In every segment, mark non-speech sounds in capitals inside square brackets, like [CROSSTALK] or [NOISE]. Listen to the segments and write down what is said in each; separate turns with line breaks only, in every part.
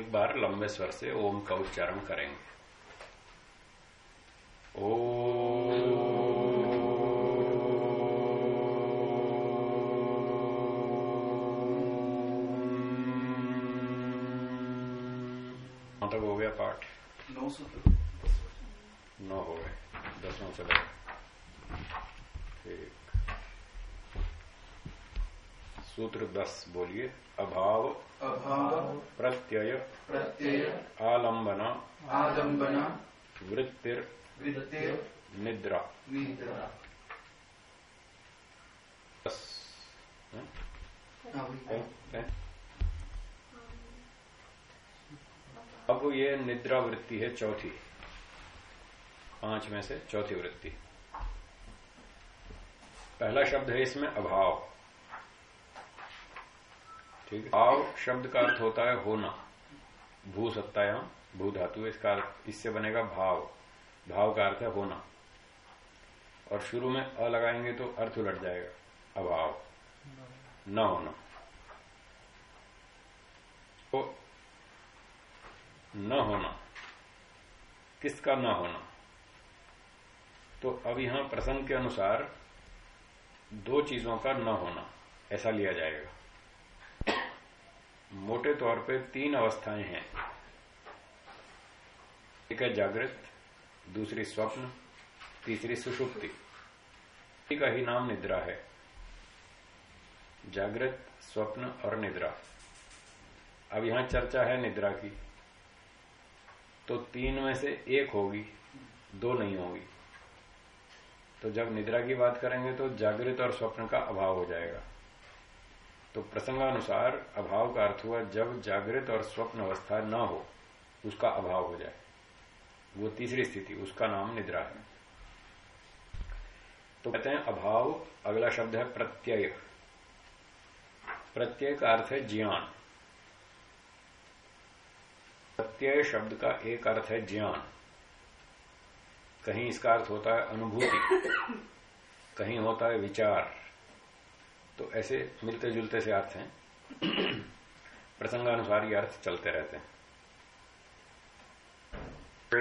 एक बार लंबे स्वर से ओम का उच्चारण करेंगे ओ मतलब हो गया पाठ
नौ सूत्र
नौ हो गए दसवां चले ठीक सूत्र दस बोलिए अभाव
अभाव
प्रत्यय
प्रत्यय
आलंबना
आलंबना
वृत्तिर
वित्तीय
निद्रा
निद्रा
दस हैं?
हाँ, वही।
हैं? हैं? अब ये निद्रा वृत्ति है चौथी पाँच में से चौथी वृत्ति पहला शब्द है इसमें अभाव ठीक भाव शब्द का अर्थ होता है होना। भू सत्तायाम भू धातु इसका इससे बनेगा भाव। भाव का अर्थ है होना। और शुरू में अ लगाएँगे तो अर्थ उलट जाएगा। अभाव। न होना। तो न होना। किसका न होना? तो अब यहाँ प्रसंग के अनुसार दो चीज़ों का न होना, ऐसा लिया जाएगा। मोटे तौर पे तीन अवस्थाएँ हैं। एक है जागृत, दूसरी स्वप्न, तीसरी सुषुप्ति। का ही नाम निद्रा है। जागृत, स्वप्न और निद्रा। अब यहाँ चर्चा है निद्रा की। तो तीन में से एक होगी, दो नहीं होगी। तो जब निद्रा की बात करेंगे तो जागृत और स्वप्न का अभाव हो जाएगा। तो प्रसंगानुसार अभाव का अर्थ हुआ जब जागृत और स्वप्न अवस्था न हो, उसका अभाव हो जाए। वो तीसरी स्थिति, उसका नाम निद्रा है। तो कहते हैं अभाव, अगला शब्द है प्रत्यय। प्रत्यय का अर्थ है ज्ञान। प्रत्यय शब्द का एक अर्थ है ज्ञान। कहीं इसका अर्थ होता है अनुभूति, कहीं होता है विचार। तो ऐसे मिलते जुलते से अर्थ हैं। प्रसंगानुसार ये अर्थ चलते रहते हैं। तो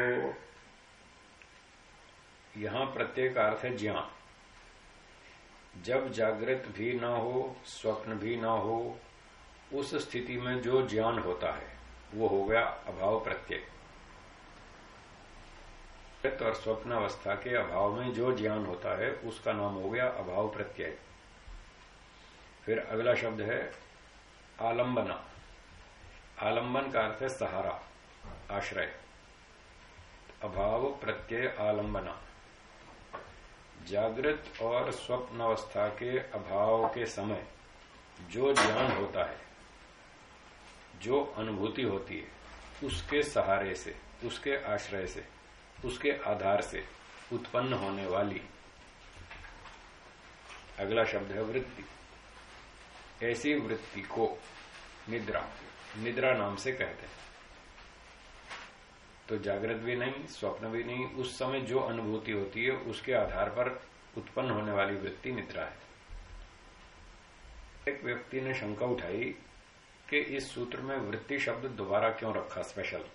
यहाँ प्रत्येक अर्थ है ज्ञान। जब जागृत भी ना हो, स्वप्न भी ना हो, उस स्थिति में जो ज्ञान होता है, वो हो गया अभाव प्रत्यय। और स्वप्न अवस्था के अभाव में जो ज्ञान होता है, उसका नाम हो गया अभाव प्रत्यय। फिर अगला शब्द है आलंबना। आलंबन का अर्थ है सहारा, आश्रय। अभाव, प्रत्यय, आलंबना। जागृत और स्वप्न अवस्था के अभाव के समय जो ज्ञान होता है, जो अनुभूति होती है, उसके सहारे से, उसके आश्रय से, उसके आधार से उत्पन्न होने वाली अगला शब्द है वृत्ति। ऐसी वृत्ति को निद्रा निद्रा नाम से कहते हैं। तो जागृत भी नहीं, स्वप्न भी नहीं, उस समय जो अनुभूति होती है, उसके आधार पर उत्पन्न होने वाली वृत्ति निद्रा है। एक व्यक्ति ने शंका उठाई कि इस सूत्र में वृत्ति शब्द दोबारा क्यों रखा स्पेशल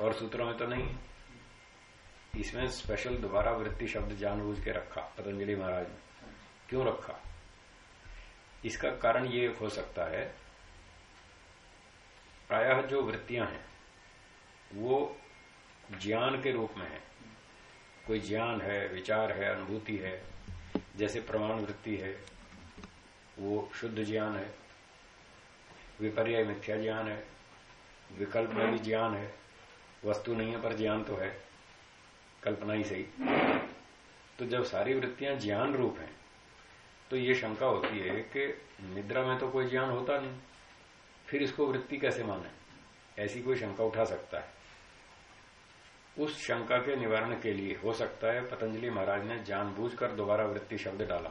और सूत्रों में तो नहीं। इसमें स्पेशल दोबारा वृत्ति शब्द जानबूझ के रखा, पतंजलि महाराज ने। क्यों रखा? इसका कारण ये हो सकता है, प्रायः जो वृत्तियाँ हैं, वो ज्ञान के रूप में है। कोई ज्ञान है, विचार है, अनुभूति है, जैसे प्रमाण वृत्ति है, वो शुद्ध ज्ञान है विपर्य मिथ्या ज्ञान है, विकल्प में भी ज्ञान है, वस्तु नहीं है पर ज्ञान तो है, कल्पना ही सही। तो जब सारी वृत्तियाँ ज्ञान रूप हैं तो ये शंका होती है कि निद्रा में तो कोई ज्ञान होता नहीं। फिर इसको वृत्ति कैसे माने? ऐसी कोई शंका उठा सकता है। उस शंका के निवारण के लिए हो सकता है, पतंजलि महाराज ने जानबूझकर दोबारा वृत्ति शब्द डाला,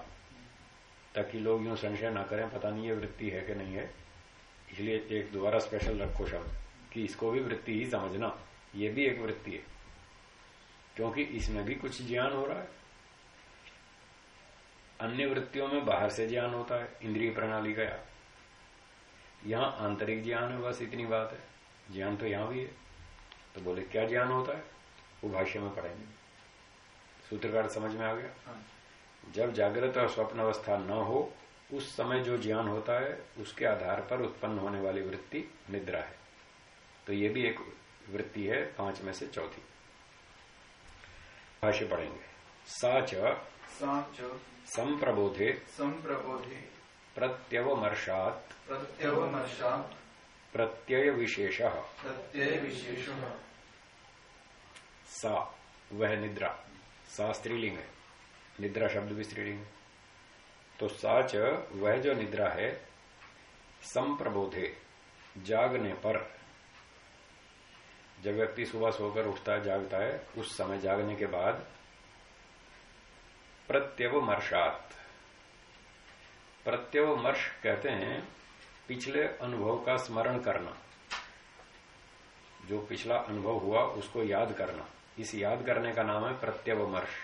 ताकि लोग यूँ संशय ना करें, पता नहीं ये वृत्ति है कि नहीं है। इसलिए एक दोबारा स्पेशल रखो शब्द, कि इसको भी वृत्ति ही समझना। ये भी एक वृत्ति है, क्योंकि इसमें भी कुछ ज्ञान हो रहा है। अन्य वृत्तियों में बाहर से ज्ञान होता है इंद्रिय प्रणाली गया यहाँ आंतरिक ज्ञान है बस इतनी बात है। ज्ञान तो यहाँ भी है। तो बोले क्या ज्ञान होता है? वो भाष्य में पढ़ेंगे। सूत्रकार समझ में आ गया।
हाँ।
जब जागृत और स्वप्न अवस्था न हो उस समय जो ज्ञान होता है उसके आधार पर उत्पन्न होने वाली वृत्ति निद्रा है। तो ये भी एक वृत्ति है पाँच में से चौथी। भाष्य पढ़ेंगे। साच संप्रबोधे।
संप्रबोधे।
प्रत्यवमर्षात
प्रत्यवमर्षात्
प्रत्यय विशेष
प्रत्यय विशेष
सा वह निद्रा। सा स्त्रीलिंग है। निद्रा शब्द भी स्त्रीलिंग। तो साच वह जो निद्रा है संप्रबोधे। जागने पर। जब व्यक्ति सुबह सोकर उठता है जागता है उस समय जागने के बाद प्रत्यवमर्षात। प्रत्यवमर्श कहते हैं पिछले अनुभव का स्मरण करना। जो पिछला अनुभव हुआ उसको याद करना। इस याद करने का नाम है प्रत्यवमर्श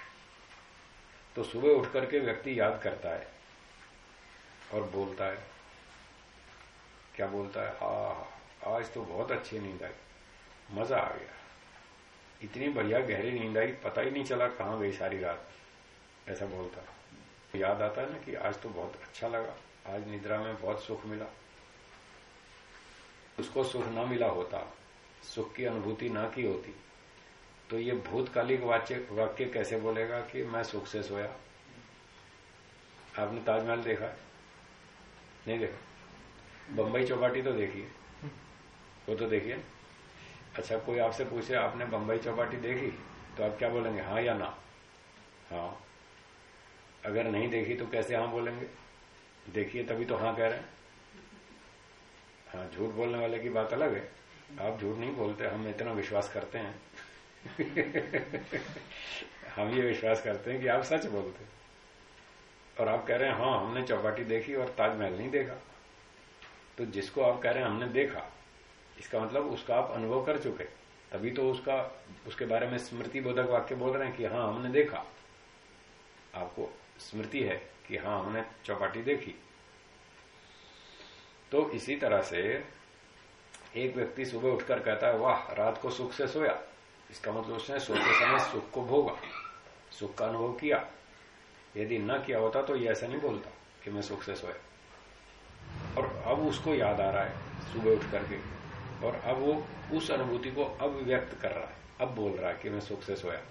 तो सुबह उठ करके व्यक्ति याद करता है और बोलता है। क्या बोलता है? आ आज तो बहुत अच्छी नींद आई। मज़ा आ गया। इतनी बढ़िया गहरी नींद आई, पता ही नहीं चला कहाँ गई सारी रात। ऐसा बोलता है। याद आता है ना कि आज तो बहुत अच्छा लगा। आज निद्रा में बहुत सुख मिला। उसको सुख ना मिला होता, सुख की अनुभूति ना की होती तो ये भूतकालिक वाच्य वाक्य कैसे बोलेगा कि मैं सुख से सोया? आपने ताजमहल देखा? नहीं देखा? बंबई चौपाटी तो देखिए। वो तो देखिए। अच्छा कोई आपसे पूछे, आपने बंबई चौपाटी देखी? तो आप क्या बोलेंगे? हाँ या ना? हाँ। अगर नहीं देखी तो कैसे हाँ बोलेंगे? देखिए तभी तो हाँ कह रहे हैं। हाँ झूठ बोलने वाले की बात अलग है। आप झूठ नहीं बोलते, हम इतना विश्वास करते हैं। [LAUGHS] हम ये विश्वास करते हैं कि आप सच बोलते और आप कह रहे हैं हाँ हमने चौपाटी देखी और ताजमहल नहीं देखा। तो जिसको आप कह रहे हैं, हमने देखा, इसका मतलब उसका आप अनुभव कर चुके। तभी तो उसका, उसके बारे में स्मृति बोधक वाक्य बोल रहे हैं कि हाँ हमने देखा। आपको स्मृति है कि हाँ हमने चौपाटी देखी। तो इसी तरह से एक व्यक्ति सुबह उठकर कहता है, वाह, रात को सुख से सोया। इसका मतलब उसने सोते समय सुख को भोगा, सुख का अनुभव किया। यदि न किया होता तो ये ऐसा नहीं बोलता कि मैं सुख से सोया। और अब उसको याद आ रहा है सुबह उठ करके और अब वो उस अनुभूति को अब व्यक्त कर रहा है, अब बोल रहा है कि मैं सुख से सोया।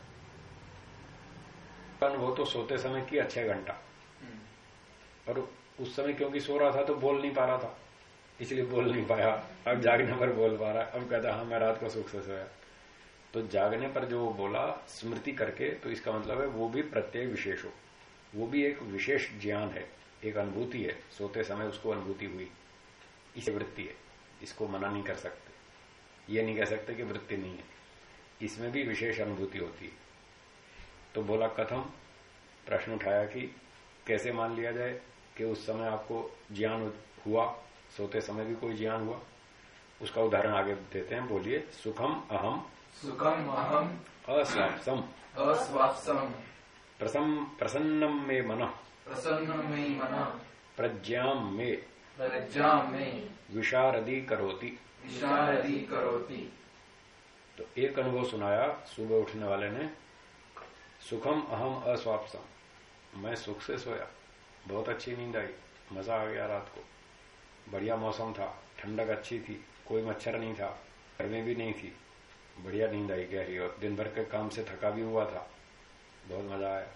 अनुभव तो सोते समय किया छह घंटा। और उस समय क्योंकि सो रहा था तो बोल नहीं पा रहा था। इसलिए बोल नहीं पाया। अब जागने पर बोल पा रहा है। अब कहता हाँ मैं रात को सुख से सोया। तो जागने पर जो वो बोला स्मृति करके तो इसका मतलब है वो भी प्रत्यय विशेष हो। वो भी एक विशेष ज्ञान है। एक अनुभूति है। सोते समय उसको अनुभूति हुई। इसे वृत्ति है। इसको मना नहीं कर सकते। ये नहीं कह सकते कि वृत्ति नहीं है। इसमें भी विशेष अनुभूति होती है। तो बोला कथम? प्रश्न उठाया कि कैसे मान लिया जाए कि उस समय आपको ज्ञान हुआ? सोते समय भी कोई ज्ञान हुआ? उसका उदाहरण आगे देते हैं बोलिए सुखम अहम
सुखम अहम
अस्वापसम
अस्वापसम
प्रसम प्रसन्नम में मन।
प्रसन्न में मन।
प्रज्ञाम में।
प्रज्ञा में।
विशारदी करोति।
विशारदी करोति।
तो एक अनुभव सुनाया सुबह उठने वाले ने सुखम अहम अस्वापसम। मैं सुख से सोया। बहुत अच्छी नींद आई। मज़ा आ गया रात को। बढ़िया मौसम था। ठंडक अच्छी थी। कोई मच्छर नहीं था। गर्मी भी नहीं थी। बढ़िया नींद आई गहरी और दिन भर के काम से थका भी हुआ था। बहुत मज़ा आया।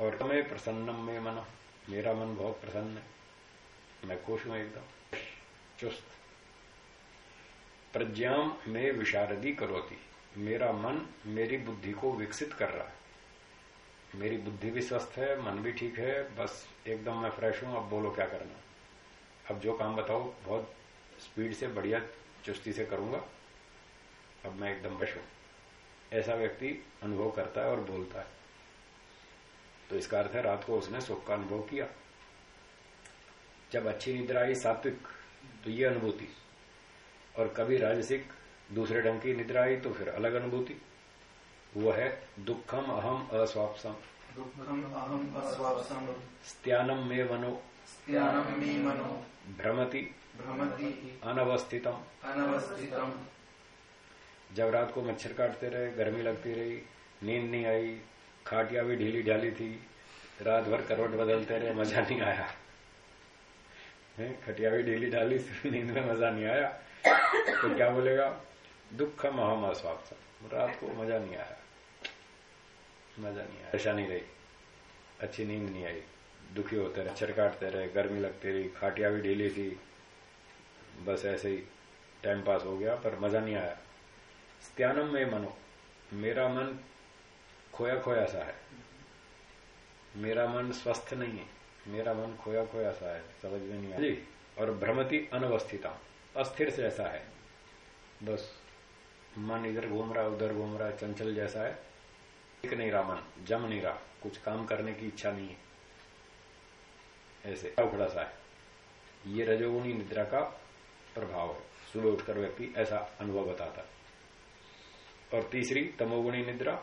और मैं प्रसन्नम में मना। मेरा मन बहुत प्रसन्न है। मैं खुश हूँ एकदम। चुस्त। प्रज्ञाम में विशारदी करोती। मेरा मन मेरी बुद्धि को विकसित कर रहा है। मेरी बुद्धि भी स्वस्थ है, मन भी ठीक है, बस एकदम मैं फ्रेश हूँ, अब बोलो क्या करना अब जो काम बताओ, बहुत स्पीड से, बढ़िया चुस्ती से करूँगा, अब मैं एकदम बश हूँ। ऐसा व्यक्ति अनुभव करता है और बोलता है। तो इसका अर्थ है, रात को उसने सुख का अनुभव किया। जब अच्छी निद्रा आई सात्विक तो ये अनुभूति। और कभी राजसिक दूसरे ढंग की निद्रा आई तो फिर अलग अनुभूति। वो है दुखम अहम अस्वापसम।
दुखम अहम अस्वापसम।
स्त्यानम में मनो।
स्त्यानम मे मनो।
भ्रमति।
भ्रमति।
अनवस्थितम।
अनवस्थितम।
जब रात को मच्छर काटते रहे गर्मी लगती रही नींद नहीं आई खाटिया भी ढीली ढाली थी रात भर करवट बदलते रहे मज़ा नहीं आया। खटिया भी ढीली डाली [LAUGHS] नींद में मज़ा नहीं आया। तो क्या बोलेगा? दुख महाम अस्वाप रात को मज़ा नहीं आया। मज़ा नहीं आया। परेशानी रही। अच्छी नींद नहीं आई। दुखी होते रहे चर काटते रहे गर्मी लगती रही खाटिया भी ढीली थी। बस ऐसे ही टाइम पास हो गया पर मज़ा नहीं आया। स्त्यानम में मनो। मेरा मन खोया खोया सा है। मेरा मन स्वस्थ नहीं है। मेरा मन खोया खोया सा है। समझ में नहीं आया। जी। और भ्रमति अनवस्थिता। अस्थिर से ऐसा है। बस। मन इधर घूम रहा उधर घूम रहा चंचल जैसा है। एक नहीं रहा मन जम नहीं रहा। कुछ काम करने की इच्छा नहीं है। ऐसे उखड़ा सा है। ये रजोगुणी निद्रा का प्रभाव है। सुबह उठकर व्यक्ति ऐसा अनुभव बताता और तीसरी तमोगुणी निद्रा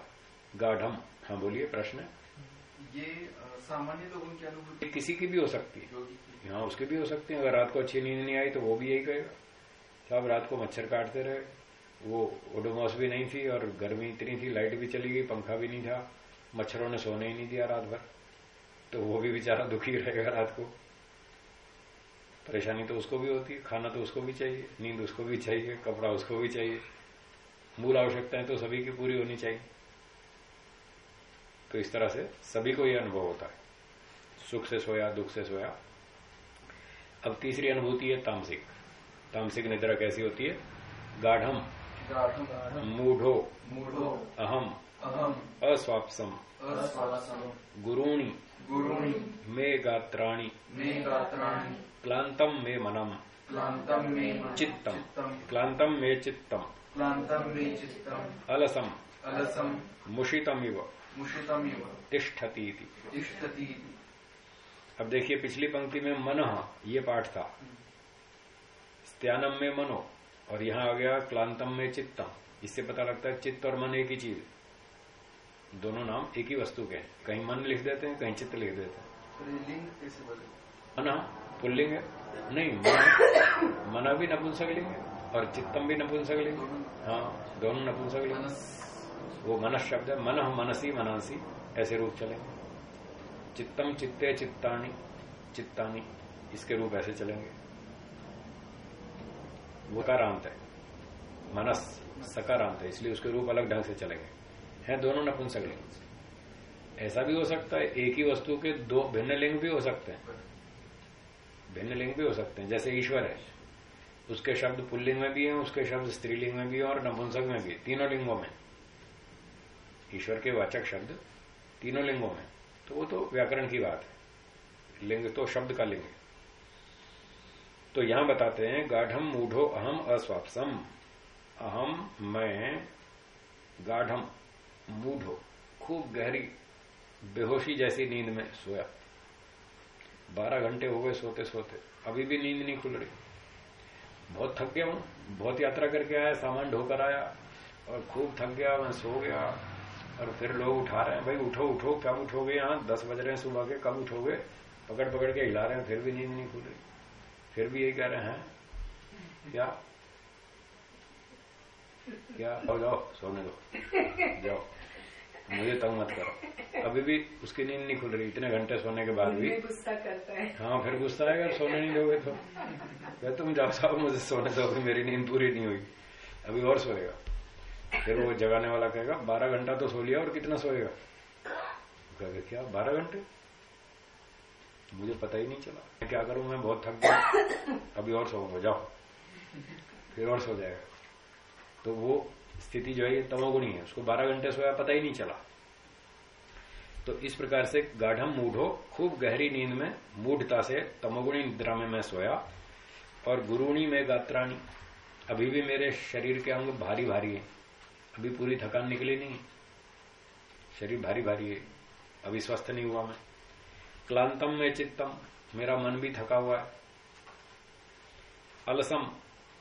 गाढ़म। हाँ बोलिए प्रश्न।
ये सामान्य लोगों की अनुभूति।
किसी की भी हो सकती है। हाँ उसकी भी हो सकती है। अगर रात को अच्छी नींद नहीं आई तो वो भी यही कहेगा। साहब रात को मच्छर काटते रहे। वो ओडोमॉस भी नहीं थी और गर्मी इतनी थी, लाइट भी चली गई, पंखा भी नहीं था, मच्छरों ने सोने ही नहीं दिया रात भर। तो वो भी बेचारा दुखी रहेगा रात को। परेशानी तो उसको भी होती है, खाना तो उसको भी चाहिए, नींद उसको भी चाहिए, कपड़ा उसको भी चाहिए। मूल आवश्यकताएँ तो सभी की पूरी होनी चाहिए। तो इस तरह से सभी को यह अनुभव होता है। सुख से सोया, दुख से सोया। अब तीसरी अनुभूति है तामसिक। तामसिक निद्रा कैसी होती है? गाढ़म। मूढ़ो।
मूढ़ो।
अहम।
अहम।
अस्वापसम। गुरूणी।
गुरुणी।
मे गात्राणि।
मे गात्राणि।
क्लांतम मे मनम।
क्लांतम मे
चित्तम। क्लांतम मे चित्तम।
क्लांतम मे चित्तम।
अलसम।
अलसम।
मुषितमिव।
मुषितमिव।
तिष्ठती।
तिष्ठति
अब देखिए पिछली पंक्ति में मन ये पाठ था। स्त्यानम में मनो। और यहाँ आ गया क्लांतम में चित्तम इससे पता लगता है चित्त और मन एक ही चीज़ दोनों नाम एक ही वस्तु के हैं। कहीं मन लिख देते हैं कहीं चित्त लिख देते हैं।
बोले?
मना पुल्लिंग है? नहीं मन मना भी नपुंसक लिंग है और चित्तम भी नपुंसक लिंग है। हाँ दोनों नपुंसक लिंग वो मनस शब्द है। मन मनसी मनासी ऐसे रूप चलेंगे चित्तम चित्ते चित्तानी चित्तानी इसके रूप ऐसे चलेंगे। वो सकारांत है। मनस, सकारांत है, इसलिए उसके रूप अलग ढंग से चलेंगे। हैं दोनों नपुंसक लिंग। ऐसा भी हो सकता है, एक ही वस्तु के दो भिन्न लिंग भी हो सकते हैं। भिन्न लिंग भी हो सकते हैं, जैसे ईश्वर है। उसके शब्द पुल्लिंग में भी है, उसके शब्द स्त्रीलिंग में भी है और नपुंसक में भी तीनों लिंगों में। ईश्वर के वाचक शब्द तीनों लिंगों में तो वो तो व्याकरण की बात है। लिंग तो शब्द का लिंग है। तो यहाँ बताते हैं, गाढ़म मूढ़ो अहम अस्वापसम। अहम, मैं, गाढ़म, मूढ़ो, खूब गहरी, बेहोशी जैसी नींद में सोया। बारह घंटे हो गए सोते सोते, अभी भी नींद नहीं खुल रही। बहुत थक गया हूँ, बहुत यात्रा करके आया, सामान ढोकर आया, और खूब थक गया, मैं सो गया, और फिर लोग उठा रहे हैं, भाई, उठो उठो, कब उठोगे यहाँ? दस बज रहे हैं सुबह के, कब उठोगे? पकड़ पकड़ के हिला रहे हैं, फिर भी नींद नहीं खुल रही। फिर भी यही कह रहे हैं क्या? क्या? जाओ जाओ सोने दो। जाओ। मुझे तंग मत करो। अभी भी उसकी नींद नहीं खुल रही इतने घंटे सोने के बाद भी।
गुस्सा करता है।
हाँ फिर गुस्सा आएगा सोने नहीं दोगे तो। क्या तुम जाओ साहब मुझे सोने दो मेरी नींद पूरी नहीं हुई। अभी और सोएगा। फिर वो जगाने वाला कहेगा बारह घंटा तो सो लिया और कितना सोएगा? कहेगा क्या बारह घंटे? मुझे पता ही नहीं चला। मैं क्या करूँ? मैं बहुत थक गया। अभी और सोऊँगा जाओ। फिर और सो जाएगा। तो वो स्थिति जो है, ये तमोगुणी है उसको बारह घंटे सोया, पता ही नहीं चला। तो इस प्रकार से गाढ़म मूढ़ो, खूब गहरी नींद में, मूढ़ता से तमोगुणी निद्रा में मैं सोया। और गुरुणी में गात्राणी। अभी भी मेरे शरीर के अंग भारी भारी है। अभी पूरी थकान निकली नहीं शरीर भारी भारी है। अभी स्वस्थ नहीं हुआ मैं। क्लांतम में चित्तम। मेरा मन भी थका हुआ है। अलसम,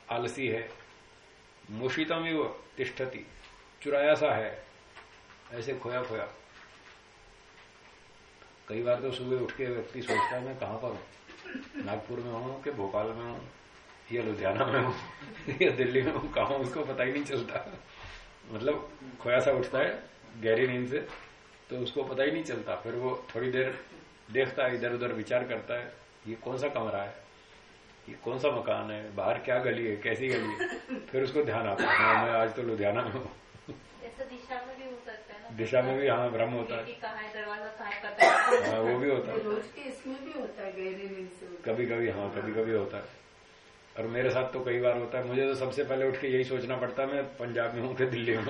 आलसी है। मुशितम इव तिष्ठति। चुराया सा है। ऐसे खोया खोया। कई बार तो सुबह उठ के व्यक्ति सोचता है, मैं कहाँ पर हूँ? नागपुर में हूँ कि भोपाल में हूँ? या लुधियाना में हूँ? या दिल्ली में हूँ? कहा उसको पता ही नहीं चलता। मतलब खोया सा उठता है गहरी नींद से तो उसको पता ही नहीं चलता। फिर वो थोड़ी देर देखता है इधर उधर विचार करता है ये कौन सा कमरा है? ये कौन सा मकान है? बाहर क्या गली है? कैसी गली है? फिर उसको ध्यान आता है हाँ मैं आज तो लुधियाना में हूँ।
दिशा में भी हो सकता है ना?
दिशा में भी हाँ भ्रम होता है।
कहा है
वो भी होता है।
इसमें भी होता है गहरी नींद से उठना।
कभी कभी हाँ कभी कभी होता है। और मेरे साथ तो कई बार होता है। मुझे तो सबसे पहले उठ के यही सोचना पड़ता है, मैं पंजाब में हूँ कि दिल्ली में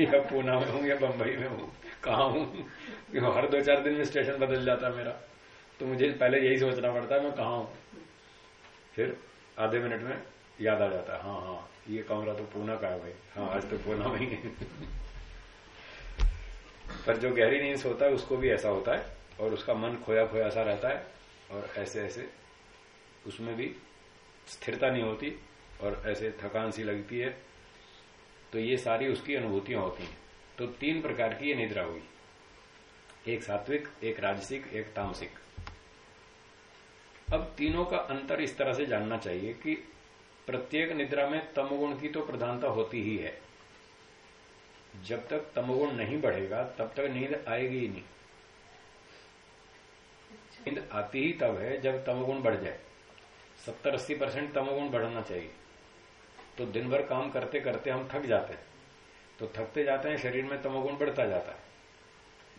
या पूना में हूँ, या बम्बई में हूँ, कहाँ हूँ? हर दो चार दिन में स्टेशन बदल जाता है मेरा। तो मुझे पहले यही सोचना पड़ता है, मैं कहाँ हूँ? फिर आधे मिनट में याद आ जाता है हाँ हाँ ये कमरा तो पूना का है भाई। हाँ आज तो पूना में ही है। पर जो गहरी नींद से होता है, उसको भी ऐसा होता है, और उसका मन खोया खोया सा रहता है, और ऐसे ऐसे उसमें भी स्थिरता नहीं होती और ऐसे थकान सी लगती है तो ये सारी उसकी अनुभूतियाँ होती हैं। तो तीन प्रकार की ये निद्रा हुई। एक सात्विक, एक राजसिक, एक तामसिक। अब तीनों का अंतर इस तरह से जानना चाहिए कि प्रत्येक निद्रा में तमगुण की तो प्रधानता होती ही है। जब तक तमगुण नहीं बढ़ेगा, तब तक नींद आएगी ही नहीं। नींद आती ही तब है जब तमगुण बढ़ जाए। सत्तर अस्सी परसेंट तमगुण बढ़ना चाहिए। तो दिन भर काम करते करते हम थक जाते हैं। तो थकते जाते हैं, शरीर में तमोगुण बढ़ता जाता है।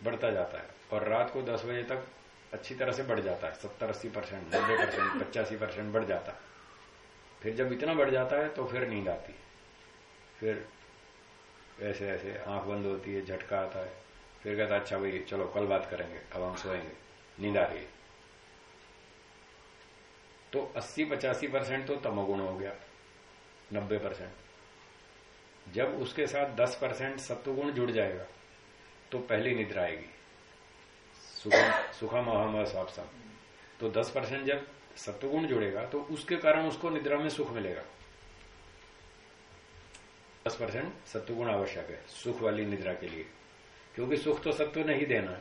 बढ़ता जाता है। और रात को दस बजे तक अच्छी तरह से बढ़ जाता है। सत्तर अस्सी परसेंट, नब्बे परसेंट, पचासी परसेंट बढ़ जाता है। फिर जब इतना बढ़ जाता है तो फिर नींद आती है। फिर ऐसे ऐसे आँख बंद होती है, झटका आता है। फिर कहता अच्छा भाई, चलो कल बात करेंगे। अब हम सोएँगे। नींद आ रही है। तो 80 पचासी परसेंट तो तमोगुण हो गया 90 परसेंट जब उसके साथ 10 परसेंट सत्वगुण जुड़ जाएगा तो पहली निद्रा आएगी। सुखा महाम स्वापसम तो 10 परसेंट जब सत्वगुण जुड़ेगा तो उसके कारण उसको निद्रा में सुख मिलेगा। दस परसेंट सत्वगुण आवश्यक है, सुख वाली निद्रा के लिए। क्योंकि सुख तो सत्व नहीं देना है,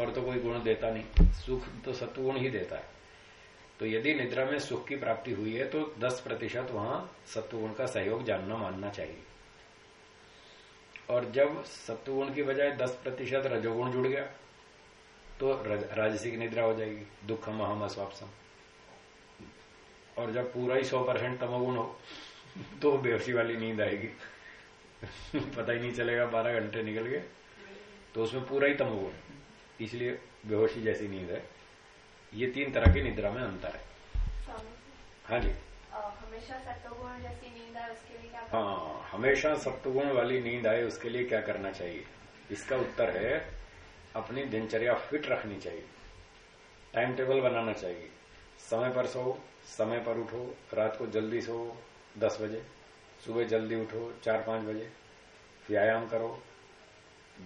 और तो कोई गुण देता नहीं। सुख तो सत्वगुण ही देता है। तो यदि निद्रा में सुख की प्राप्ति हुई है तो 10 प्रतिशत वहाँ सत्वगुण का सहयोग जानना मानना चाहिए। और जब सत्वगुण की बजाय 10 प्रतिशत रजोगुण जुड़ गया तो राजसिक निद्रा हो जाएगी दुख महम अस्वापसम। और जब पूरा ही 100 परसेंट तमोगुण हो तो बेहोशी वाली नींद आएगी। [LAUGHS] पता ही नहीं चलेगा, बारह घंटे निकल गए तो उसमें पूरा ही तमोगुण। इसलिए बेहोशी जैसी नींद है। ये तीन तरह की निद्रा में अंतर है। हाँ जी।
हमेशा सत्वगुण जैसी नींद आए उसके लिए क्या
हाँ हमेशा सत्वगुण वाली नींद आए उसके लिए क्या करना चाहिए? इसका उत्तर है अपनी दिनचर्या फिट रखनी चाहिए। टाइम टेबल बनाना चाहिए। समय पर सो समय पर उठो रात को जल्दी सो दस बजे। सुबह जल्दी उठो चार पाँच बजे। व्यायाम करो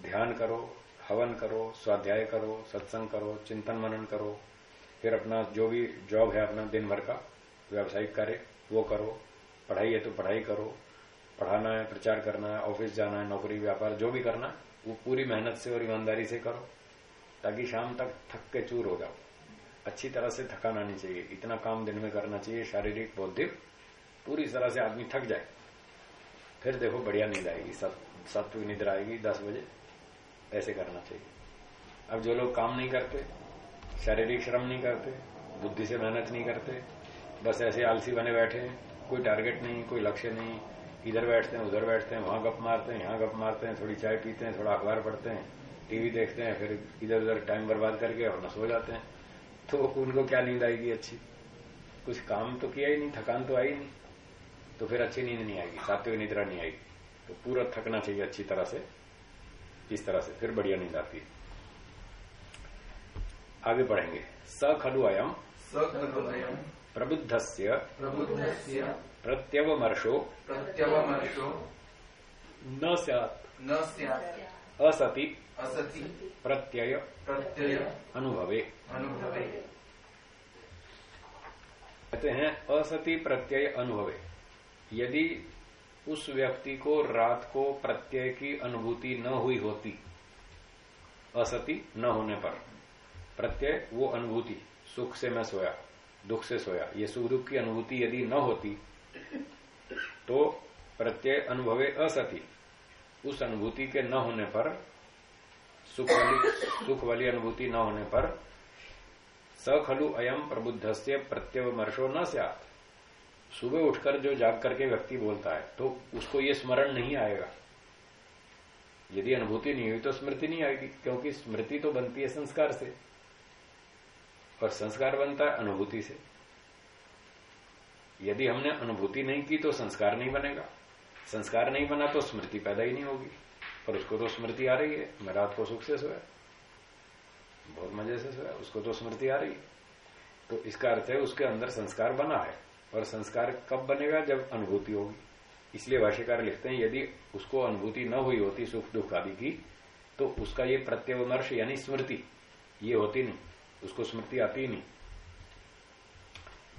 ध्यान करो हवन करो स्वाध्याय करो सत्संग करो चिंतन मनन करो। फिर अपना जो भी जॉब है, अपना दिन भर का, व्यावसायिक कार्य, वो करो। पढ़ाई है तो पढ़ाई करो। पढ़ाना है, प्रचार करना है, ऑफ़िस जाना है, नौकरी, व्यापार, जो भी करना है वो पूरी मेहनत से और ईमानदारी से करो, ताकि शाम तक थक के चूर हो जाओ। अच्छी तरह से थकान आनी चाहिए। इतना काम दिन में करना चाहिए, शारीरिक, बौद्धिक, पूरी तरह से आदमी थक जाए। फिर देखो, बढ़िया नींद आएगी। सब सात्विक नींद आएगी, दस बजे। ऐसे करना चाहिए। अब जो लोग काम नहीं करते शारीरिक श्रम नहीं करते, बुद्धि से मेहनत नहीं करते, बस ऐसे आलसी बने बैठे हैं। कोई टारगेट नहीं, कोई लक्ष्य नहीं। इधर बैठते हैं, उधर बैठते हैं, वहाँ गप मारते हैं, यहाँ गप मारते हैं, थोड़ी चाय पीते हैं, थोड़ा अखबार पढ़ते हैं, टीवी देखते हैं, फिर इधर उधर टाइम बर्बाद करके और सो जाते हैं। तो उनको क्या नींद आएगी अच्छी? कुछ काम तो किया ही नहीं, थकान तो आई नहीं। तो फिर अच्छी नींद नहीं आएगी, सात्विक निद्रा नहीं आएगी। तो पूरा थकना चाहिए अच्छी तरह से, इस तरह से, फिर बढ़िया नींद आती है। आगे पढ़ेंगे स खलु अयम प्रबुद्ध से प्रत्यवमर्शो
प्रत्यवमर्शो
न
न
असति।
असति।
प्रत्यय।
प्रत्यय।
अनुभवे।
अनुभवे।
कहते हैं असति प्रत्यय अनुभवे। यदि उस व्यक्ति को रात को प्रत्यय की अनुभूति न हुई होती असति न होने पर। प्रत्यय, वो अनुभूति। सुख से मैं सोया, दुख से सोया। ये सुख दुख की अनुभूति यदि न होती तो प्रत्यय अनुभवे असती। उस अनुभूति के न होने पर, सुख वाली सुख वाली अनुभूति न होने पर सखलु अयम प्रबुद्ध से प्रत्यवमर्शो न सियात। सुबह उठकर जो जाग करके व्यक्ति बोलता है तो उसको ये स्मरण नहीं आएगा। यदि अनुभूति नहीं हुई तो स्मृति नहीं आएगी, क्योंकि स्मृति तो बनती है संस्कार से। और संस्कार बनता है अनुभूति से। यदि हमने अनुभूति नहीं की तो संस्कार नहीं बनेगा। संस्कार नहीं बना तो स्मृति पैदा ही नहीं होगी। पर उसको तो स्मृति आ रही है। मैं रात को सुख से सोया। बहुत मज़े से सोया। उसको तो स्मृति आ रही। है तो इसका अर्थ है उसके अंदर संस्कार बना है। और संस्कार कब बनेगा? जब अनुभूति होगी। इसलिए भाष्यकार लिखते हैं, यदि उसको अनुभूति न हुई होती सुख दुख आदि की तो उसका ये प्रत्यवमर्श यानी स्मृति, ये होती नहीं। उसको स्मृति आती नहीं।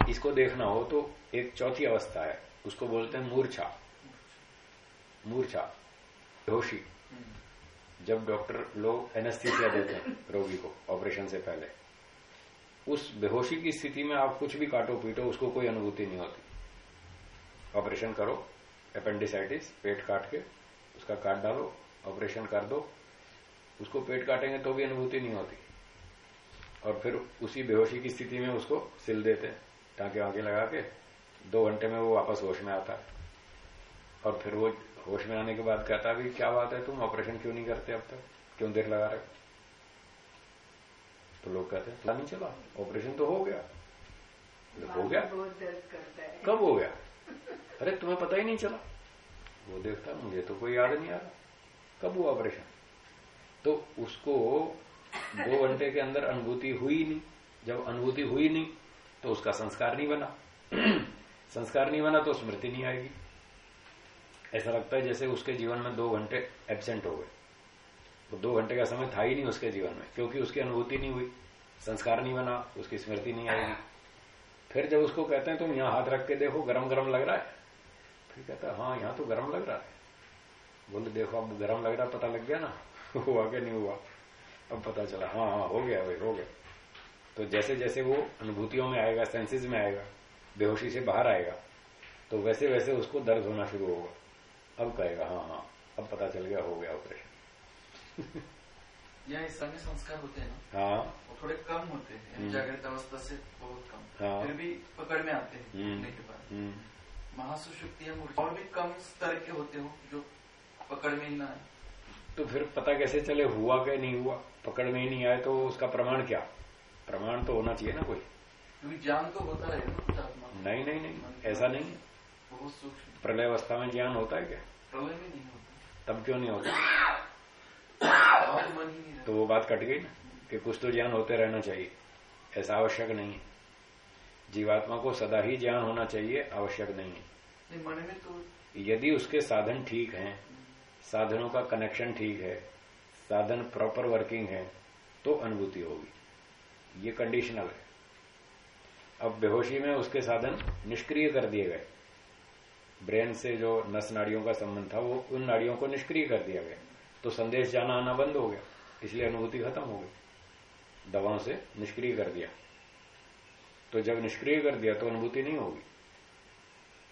इसको देखना हो तो एक चौथी अवस्था है। उसको बोलते हैं मूर्छा। मूर्छा बेहोशी जब डॉक्टर लोग एनेस्थीसिया देते हैं रोगी को ऑपरेशन से पहले। उस बेहोशी की स्थिति में आप कुछ भी काटो पीटो, उसको कोई अनुभूति नहीं होती। ऑपरेशन करो अपेंडिसाइटिस पेट काट के उसका काट डालो, ऑपरेशन कर दो। उसको पेट काटेंगे तो भी अनुभूति नहीं होती। और फिर उसी बेहोशी की स्थिति में उसको सिल देते हैं टाके वाके लगा के दो घंटे में वो वापस होश में आता है। और फिर वो होश में आने के बाद कहता भी क्या बात है तुम? ऑपरेशन क्यों नहीं करते अब तक? क्यों देर लगा रहे तो लोग कहते हैं पता नहीं चला ऑपरेशन तो हो गया। हो गया? कब हो गया? अरे तुम्हें पता ही नहीं चला। वो देखता मुझे तो कोई याद नहीं आ रहा। कब हुआ ऑपरेशन? तो उसको दो घंटे के अंदर अनुभूति हुई नहीं। जब अनुभूति हुई नहीं तो उसका संस्कार नहीं बना। [CLEARS THROAT] संस्कार नहीं बना तो स्मृति नहीं आएगी। ऐसा लगता है जैसे उसके जीवन में दो घंटे एबसेंट हो गए। तो दो घंटे का समय था ही नहीं उसके जीवन में, क्योंकि उसकी अनुभूति नहीं हुई। संस्कार नहीं बना, उसकी स्मृति नहीं आएगी फिर जब उसको कहते हैं, तुम यहाँ हाथ रख के देखो, गरम गरम लग रहा है। फिर कहता है हाँ यहाँ तो गरम लग रहा है। बोले देखो, अब गरम लग रहा पता लग गया ना। [LAUGHS] हुआ क्या नहीं हुआ? अब पता चला हाँ हाँ हो गया भाई हो गया। तो जैसे जैसे वो अनुभूतियों में आएगा सेंसेस में आएगा बेहोशी से बाहर आएगा तो वैसे वैसे उसको दर्द होना शुरू होगा। अब कहेगा हाँ हाँ अब पता चल गया हो गया ऑपरेशन
यहाँ इस समय संस्कार होते हैं ना?
हाँ।
वो थोड़े कम होते हैं
हम्म।
जागृत अवस्था से बहुत कम।
हाँ।
फिर भी पकड़ में आते हैं
हम्म,
उठने के बाद।
हम्म।
महासुषुप्ति या और भी कम स्तर के होते हो जो पकड़ में ही ना आए।
तो फिर पता कैसे चले हुआ क्या नहीं हुआ? पकड़ में ही नहीं आए तो उसका प्रमाण क्या? प्रमाण तो होना चाहिए ना कोई।
क्योंकि ज्ञान तो होता है
नहीं नहीं नहीं ऐसा नहीं है। प्रलय अवस्था में ज्ञान होता है क्या?
प्रलय में नहीं होता।
तब क्यों नहीं होता? तो वो बात कट गई ना कि कुछ तो ज्ञान होते रहना चाहिए। ऐसा आवश्यक नहीं है। जीवात्मा को सदा ही ज्ञान होना चाहिए आवश्यक नहीं है।
मन में तो
यदि उसके साधन ठीक हैं साधनों का कनेक्शन ठीक है साधन प्रॉपर वर्किंग है तो अनुभूति होगी। ये कंडीशनल है। अब बेहोशी में उसके साधन निष्क्रिय कर दिए गए। ब्रेन से जो नस नाड़ियों का संबंध था, वो उन नाड़ियों को निष्क्रिय कर दिया गया। तो संदेश जाना आना बंद हो गया। इसलिए अनुभूति खत्म हो गई। दवाओं से निष्क्रिय कर दिया। तो जब निष्क्रिय कर दिया तो अनुभूति नहीं होगी।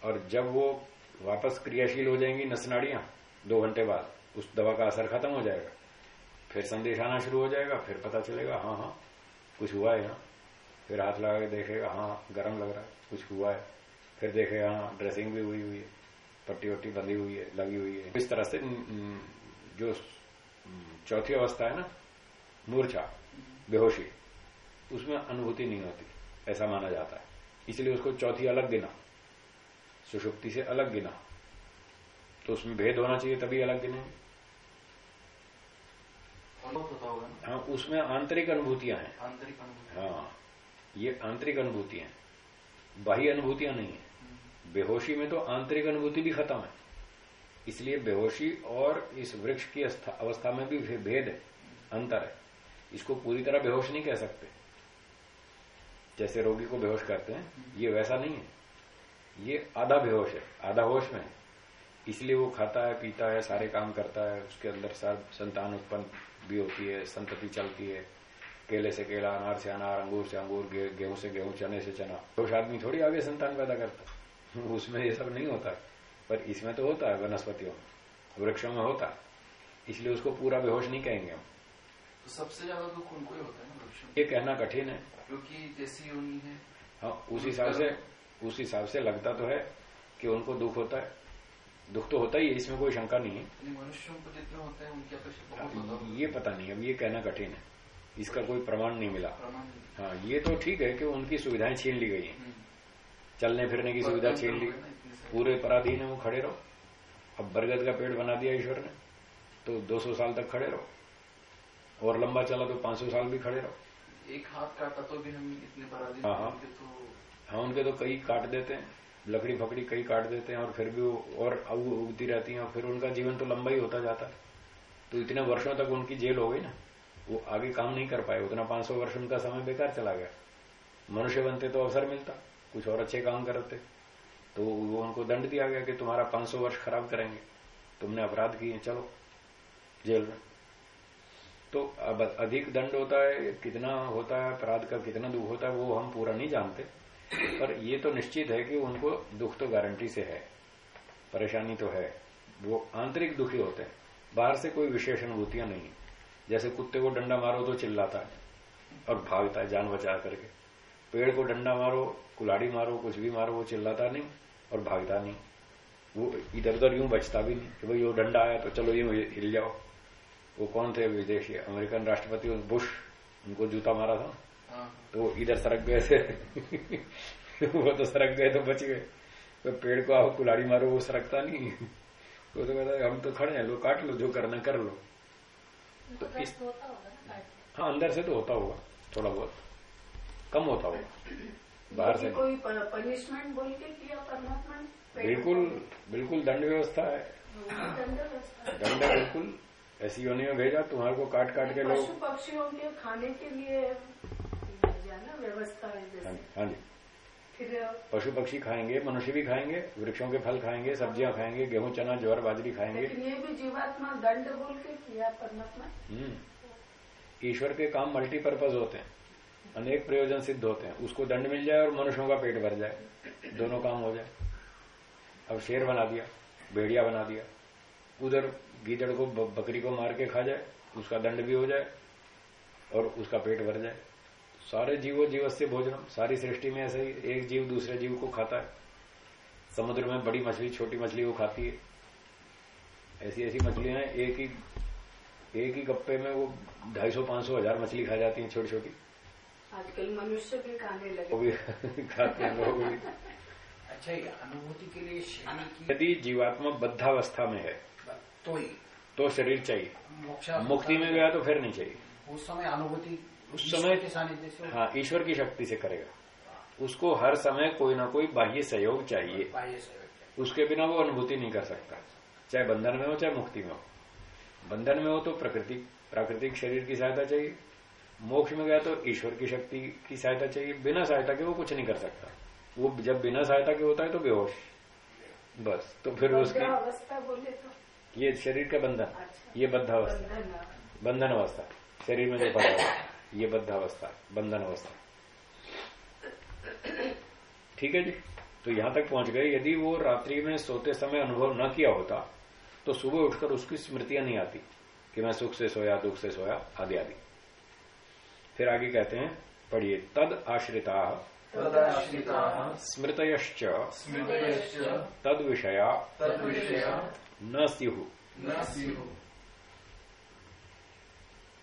और जब वो वापस क्रियाशील हो जाएँगी नस नाड़ियाँ, दो घंटे बाद, उस दवा का असर खत्म हो जाएगा। फिर संदेश आना शुरू हो जाएगा, फिर पता चलेगा हाँ हाँ कुछ हुआ है यहाँ। फिर हाथ लगा के देखेगा हाँ गर्म लग रहा है, कुछ हुआ है। फिर देखेगा हाँ ड्रेसिंग भी हुई हुई है पट्टी वट्टी बंधी हुई है, लगी हुई है। इस तरह से जो चौथी अवस्था है ना, मूर्छा, बेहोशी, उसमें अनुभूति नहीं होती, ऐसा माना जाता है। इसलिए उसको चौथी अलग गिना सुषुप्ति से अलग गिना तो उसमें भेद होना चाहिए, तभी अलग गिनेंगे
अनुभव होता होगा ना
हाँ उसमें आंतरिक अनुभूतियाँ हैं।
आंतरिक
हाँ ये आंतरिक अनुभूतियाँ हैं। बाह्य अनुभूतियाँ नहीं है। बेहोशी में तो आंतरिक अनुभूति भी खत्म है। इसलिए बेहोशी और इस वृक्ष की अवस्था में भी भेद है अंतर है। इसको पूरी तरह बेहोश नहीं कह सकते। जैसे रोगी को बेहोश करते हैं ये वैसा नहीं है। ये आधा बेहोश है आधा होश में है। इसलिए वो खाता है पीता है सारे काम करता है उसके अंदर सब संतान उत्पन्न भी होती है संतति चलती है। केले से केला अनार से अनार अंगूर से अंगूर गेहूँ से गेहूँ चने से चना। कुछ आदमी थोड़ी आगे संतान पैदा करता [LAUGHS] उसमें ये सब नहीं होता। पर इसमें तो होता है वनस्पतियों में वृक्षों में होता है। इसलिए उसको पूरा बेहोश नहीं कहेंगे हम।
तो सबसे ज़्यादा दुख उनको ही होता है ना वृक्षों
ये कहना कठिन है।
क्योंकि जैसी होनी है।
हाँ उस हिसाब से उस हिसाब से लगता तो है कि उनको दुख होता है। दुख तो होता ही है इसमें कोई शंका नहीं है।
मनुष्यों को जितना होता है उनकी अपेक्षा
ये पता नहीं अब ये कहना कठिन है। इसका कोई प्रमाण नहीं मिला। हाँ ये तो ठीक है कि उनकी सुविधाएँ छीन ली गई हैं।
हम्म।
चलने फिरने की सुविधा छीन ली। पूरे पराधीन है वो खड़े रहो। अब बरगद का पेड़ बना दिया ईश्वर ने तो 200 साल तक खड़े रहो। और लंबा चला तो 500 साल भी खड़े रहो।
एक हाथ काटा तो भी हम इतने पराधीन
हाँ, हाँ।
तो
हाँ उनके तो कई काट देते हैं। लकड़ी फकड़ी कई काट देते हैं और फिर भी और उगती रहती हैं और फिर उनका जीवन तो लंबा ही होता जाता है। तो इतने वर्षों तक उनकी जेल हो गई ना, वो आगे काम नहीं कर पाए। उतना 500 वर्ष उनका समय बेकार चला गया। मनुष्य बनते तो अवसर मिलता, कुछ और अच्छे काम करते। तो वो उनको दंड दिया गया कि तुम्हारा 500 वर्ष खराब करेंगे। तुमने अपराध किए, चलो, जेल में। तो अब अधिक दंड होता है, कितना होता है, अपराध का कितना दुख होता है, वो हम पूरा नहीं जानते। पर ये तो निश्चित है कि उनको दुख तो गारंटी से है, परेशानी तो है। वो आंतरिक दुखी होते हैं। बाहर से कोई विशेष अनुभूतियाँ नहीं है। जैसे कुत्ते को डंडा मारो तो चिल्लाता है और भागता है जान बचा करके। पेड़ को डंडा मारो, कुलाड़ी मारो, कुछ भी मारो, वो चिल्लाता नहीं और भागता नहीं। वो इधर उधर यूँ बचता भी नहीं कि भाई वो डंडा आया तो चलो यूँ हिल जाओ। वो कौन थे? विदेशी अमेरिकन राष्ट्रपति बुश, उनको जूता मारा था। तो इधर सरक गए थे। [LAUGHS] वो तो सरक गए तो बच गए। तो पेड़ को आप कुलाड़ी मारो वो सरकता नहीं। [LAUGHS] वो तो कहता है हम तो खड़े हैं लो काट लो जो करना कर लो।
तो
तो इस- हाँ अंदर से तो होता होगा थोड़ा बहुत। कम होता होगा। [CLEARS THROAT] बाहर से।
कोई पनिशमेंट बोल के किया परमात्मा
बिल्कुल बिल्कुल दंड व्यवस्था है।
दंड व्यवस्था।
दंड है बिल्कुल। ऐसी योनि में भेजा तुम्हारे को काट काट के लोग
पक्षियों के खाने के लिए है
हाँ जी हाँ
फिर
पशु पक्षी खाएँगे मनुष्य भी खाएँगे वृक्षों के फल खाएँगे सब्ज़ियाँ खाएँगे गेहूँ चना ज्वार बाजरी खाएँगे।
लेकिन ये भी जीवात्मा दंड बोल के किया परमात्मा।
हम्म। ईश्वर के काम मल्टीपर्पज होते हैं अनेक प्रयोजन सिद्ध होते हैं उसको दंड मिल जाए और मनुष्यों का पेट भर जाए दोनों काम हो जाए। अब शेर बना दिया भेड़िया बना दिया उधर गीदड़ को बकरी को मार के खा जाए उसका दंड भी हो जाए और उसका पेट भर जाए। सारे जीवो जीव से भोजनम। सारी सृष्टि में ऐसे ही एक जीव दूसरे जीव को खाता है। समुद्र में बड़ी मछली छोटी मछली को खाती है। ऐसी ऐसी मछलियाँ हैं एक ही एक ही गप्पे में वो ढाई सौ पाँच सौ हज़ार मछली खा जाती है छोटी छोटी
आजकल मनुष्य भी खाने
वो
लगे
भी [LAUGHS] खाते हैं लोग भी।
अच्छा ये अनुभूति के लिए शरीर की
यदि जीवात्मा बद्धावस्था में है
तो ही।
तो शरीर चाहिए। मुक्ति में गया तो फिर नहीं चाहिए।
उस समय अनुभूति
उस समय-
के सानिध्य
हाँ ईश्वर की शक्ति से करेगा। उसको हर समय कोई ना कोई बाह्य सहयोग चाहिए। उसके बिना वो अनुभूति नहीं कर सकता। चाहे बंधन में हो चाहे मुक्ति में हो। बंधन में हो तो प्रकृति प्राकृतिक शरीर की सहायता चाहिए। मोक्ष में गया तो ईश्वर की शक्ति की सहायता चाहिए। बिना सहायता के वो कुछ नहीं कर सकता। वो जब बिना सहायता के होता है तो बेहोश। बस तो फिर उसकी
अवस्था बोले तो?
ये शरीर का बंधन।
अच्छा।
ये बद्धावस्था।
बंधन
बंधन अवस्था। शरीर में जो पड़ा हुआ है, ये बद्धावस्था बंधन अवस्था ठीक है जी? तो यहाँ तक पहुँच गए। यदि वो रात्रि में सोते समय अनुभव न किया होता तो सुबह उठकर उसकी स्मृतियाँ नहीं आती कि मैं सुख से सोया दुख से सोया आदि आदि। फिर आगे कहते हैं पढ़िए तद आश्रिता। स्मृतयश्च।
स्मृतयश्च।
तद विषया।
न स्यु।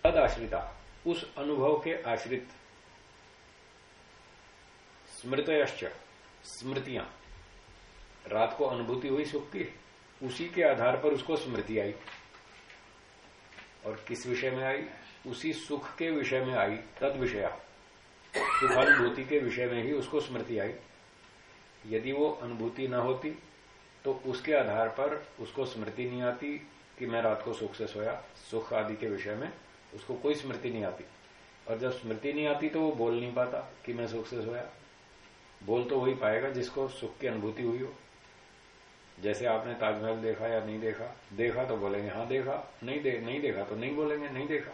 तद आश्रिता। उस अनुभव के आश्रित। स्मृतयश्च, स्मृतियाँ। रात को अनुभूति हुई सुख की उसी के आधार पर उसको स्मृति आई। और किस विषय में आई? उसी सुख के विषय में आई तद विषया सुखानुभूति के विषय में ही उसको स्मृति आई। यदि वो अनुभूति न होती तो उसके आधार पर उसको स्मृति नहीं आती कि मैं रात को सुख से सोया, सुख आदि के विषय में उसको कोई स्मृति नहीं आती। और जब स्मृति नहीं आती तो वो बोल नहीं पाता कि मैं सुख से सोया। बोल तो वही पाएगा जिसको सुख की अनुभूति हुई हो। जैसे आपने ताजमहल देखा या नहीं देखा देखा तो बोलेंगे हाँ देखा। नहीं दे नहीं देखा तो नहीं बोलेंगे नहीं देखा।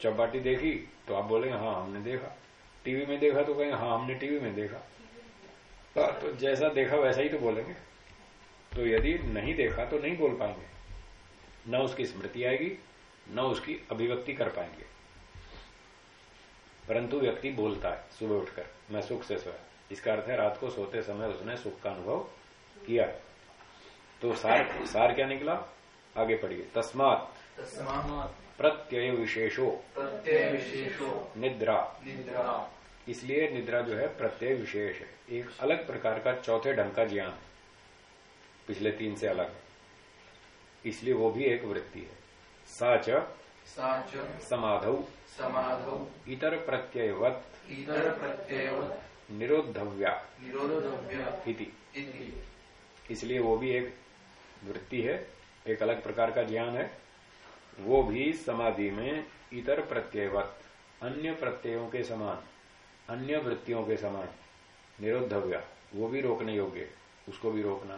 चौपाटी देखी तो आप बोलेंगे हाँ हमने देखा। टीवी में देखा तो कहेंगे हाँ हमने टीवी में देखा। तो, तो जैसा देखा वैसा ही तो बोलेंगे। तो यदि नहीं देखा तो नहीं बोल पाएँगे। न उसकी स्मृति आएगी न उसकी अभिव्यक्ति कर पाएँगे। परंतु व्यक्ति बोलता है सुबह उठकर मैं सुख से सोया। इसका अर्थ है रात को सोते समय उसने सुख का अनुभव किया। तो सार सार क्या निकला? आगे पढ़िए। तस्मात। प्रत्यय विशेषो।
प्रत्यय विशेषो।
निद्रा।
निद्रा।
इसलिए निद्रा जो है प्रत्यय विशेष है। एक अलग प्रकार का चौथे ढंग का ज्ञान है। पिछले तीन से अलग है। इसलिए वो भी एक वृत्ति है। साच
साच
समाधौ।
समाधौ।
इतर प्रत्ययवत
इतर प्रत्यय
निरोधव्या
निरोधव्य
इति। इसलिए वो भी एक वृत्ति है एक अलग प्रकार का ज्ञान है। वो भी समाधि में इतर प्रत्ययवत अन्य प्रत्ययों के समान अन्य वृत्तियों के समान निरोधव्या वो भी रोकने योग्य उसको भी रोकना।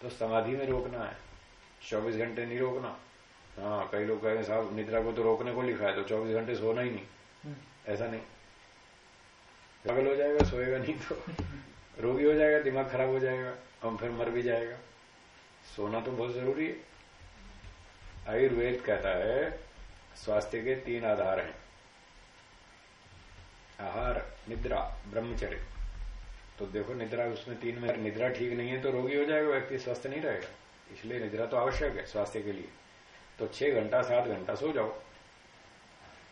तो समाधि में रोकना है। चौबीस घंटे नहीं रोकना। हाँ कई लोग कहेंगे साहब निद्रा को तो रोकने को लिखा है तो चौबीस घंटे सोना ही नहीं। ऐसा नहीं। पागल हो जाएगा सोएगा नहीं तो। [LAUGHS] रोगी हो जाएगा दिमाग खराब हो जाएगा और फिर मर भी जाएगा। सोना तो बहुत ज़रूरी है। आयुर्वेद कहता है स्वास्थ्य के तीन आधार हैं। आहार निद्रा ब्रह्मचर्य। तो देखो निद्रा उसमें तीन में निद्रा ठीक नहीं है तो रोगी हो जाएगा व्यक्ति स्वस्थ नहीं रहेगा। इसलिए निद्रा तो आवश्यक है, स्वास्थ्य के लिए। तो छह घंटा, सात घंटा सो जाओ।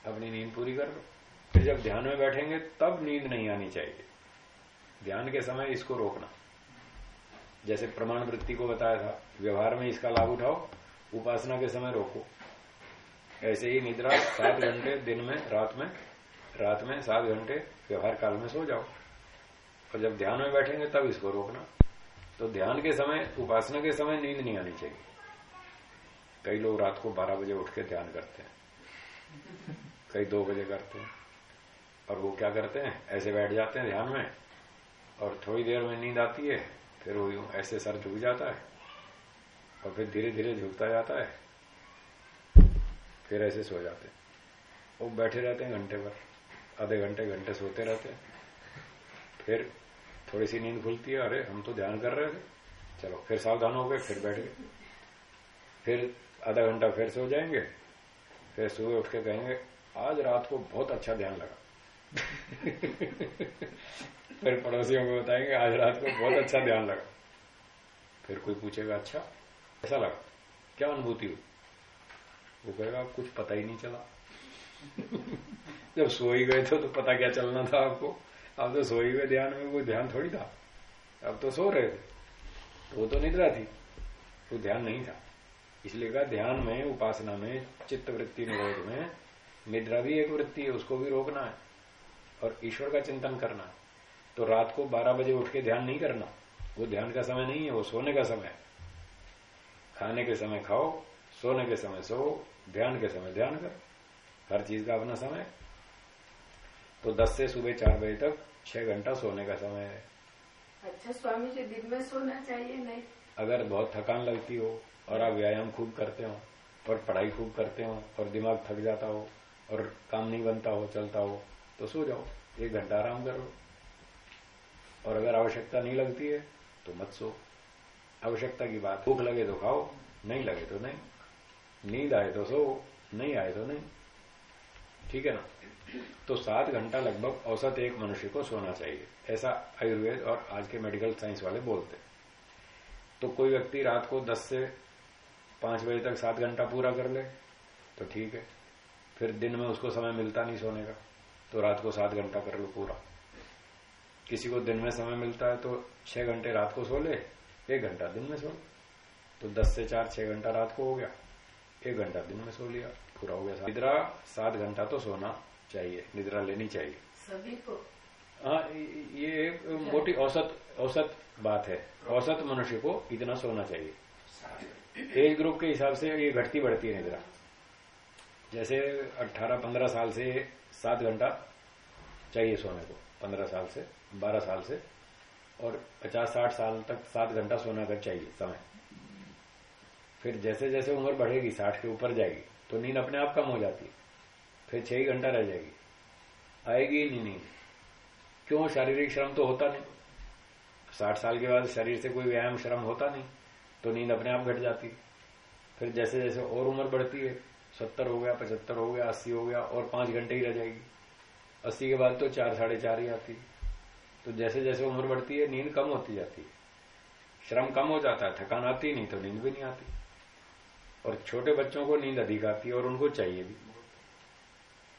अपनी नींद पूरी कर लो। फिर जब ध्यान में बैठेंगे, तब नींद नहीं आनी चाहिए। ध्यान के समय इसको रोकना। जैसे प्रमाण वृत्ति को बताया था, व्यवहार में इसका लाभ उठाओ, उपासना के समय रोको। ऐसे ही निद्रा सात घंटे दिन में, रात में रात में सात घंटे व्यवहार काल में सो जाओ। और जब ध्यान में बैठेंगे, तब इसको रोकना। तो ध्यान के समय, उपासना के समय नींद नहीं आनी चाहिए। कई लोग रात को बारह बजे उठ के ध्यान करते हैं। कई दो बजे करते हैं। और वो क्या करते हैं? ऐसे बैठ जाते हैं ध्यान में, और थोड़ी देर में नींद आती है, फिर वो ऐसे सर झुक जाता है, और फिर धीरे धीरे झुकता जाता है, फिर ऐसे सो जाते हैं। वो बैठे रहते हैं घंटे भर, आधे घंटे घंटे सोते रहते हैं, फिर थोड़ी सी नींद खुलती है, अरे, हम तो ध्यान कर रहे थे। चलो, फिर सावधान हो गए, फिर बैठ गए। फिर आधा घंटा फिर सो जाएँगे। फिर सुबह उठ के कहेंगे, आज रात को बहुत अच्छा ध्यान लगा। [LAUGHS] फिर पड़ोसियों को बताएँगे, आज रात को बहुत अच्छा ध्यान लगा। फिर कोई पूछेगा अच्छा ऐसा लगा? क्या अनुभूति हुई? वो कहेगा, कुछ पता ही नहीं चला। [LAUGHS] जब सो ही गए थे तो पता क्या चलना था आपको? आप तो सो ही गए ध्यान में, वो ध्यान थोड़ी था। अब तो सो रहे थे। वो तो निद्रा थी, वो ध्यान नहीं था। इसलिए कहा, ध्यान में, उपासना में चित्त वृत्ति निरोध में, निद्रा भी एक वृत्ति है, उसको भी रोकना है और ईश्वर का चिंतन करना है। तो रात को 12 बजे उठ के ध्यान नहीं करना। वो ध्यान का समय नहीं है, वो सोने का समय है। खाने के समय खाओ, सोने के समय सो, ध्यान के समय ध्यान करो। हर चीज़ का अपना समय तो 10 से सुबह चार बजे तक छह घंटा सोने का समय है।
अच्छा स्वामी जी दिन में सोना चाहिए नहीं?
अगर बहुत थकान लगती हो और आप व्यायाम खूब करते हो और पढ़ाई खूब करते हो और दिमाग थक जाता हो और काम नहीं बनता हो चलता हो तो सो जाओ एक घंटा आराम करो। और अगर आवश्यकता नहीं लगती है तो मत सो। आवश्यकता की बात भूख लगे तो खाओ नहीं लगे तो नहीं। नींद आए तो सो नहीं आए तो नहीं। ठीक है ना? तो सात घंटा लगभग औसत एक मनुष्य को सोना चाहिए। ऐसा आयुर्वेद और आज के मेडिकल साइंस वाले बोलते तो कोई व्यक्ति रात को 10 से पाँच बजे तक सात घंटा पूरा कर ले तो ठीक है। फिर दिन में उसको समय मिलता नहीं सोने का तो रात को सात घंटा कर लो पूरा। किसी को दिन में समय मिलता है तो छह घंटे रात को सो ले, एक घंटा दिन में सो ले। तो दस से चार, छह घंटा रात को हो गया, एक घंटा दिन में सो लिया। पूरा हो गया निद्रा सात घंटा तो सोना चाहिए निद्रा लेनी चाहिए।
सभी को?
हाँ ये एक मोटी औसत औसत बात है। औसत मनुष्य को इतना सोना चाहिए। एज ग्रुप के हिसाब से ये घटती बढ़ती है निद्रा। जैसे 18-15 साल से सात घंटा चाहिए सोने को 15 साल से 12 साल से और 50-60 साल तक सात घंटा सोना कर चाहिए समय फिर जैसे जैसे उम्र बढ़ेगी साठ के ऊपर जाएगी तो नींद अपने आप कम हो जाती है। फिर छह ही घंटा रह जाएगी। आएगी ही नहीं नींद। क्यों? शारीरिक श्रम तो होता नहीं। साठ साल के बाद शरीर से कोई व्यायाम श्रम होता नहीं तो नींद अपने आप घट जाती फिर जैसे जैसे और उम्र बढ़ती है, सत्तर हो गया, पचहत्तर हो गया, अस्सी हो गया, और पाँच घंटे ही रह जाएगी। अस्सी के बाद तो चार, साढ़े चार ही आती तो जैसे जैसे उम्र बढ़ती है, नींद कम होती जाती है। श्रम कम हो जाता है, थकान आती नहीं तो नींद भी नहीं आती। और छोटे बच्चों को नींद अधिक आती है और उनको चाहिए भी।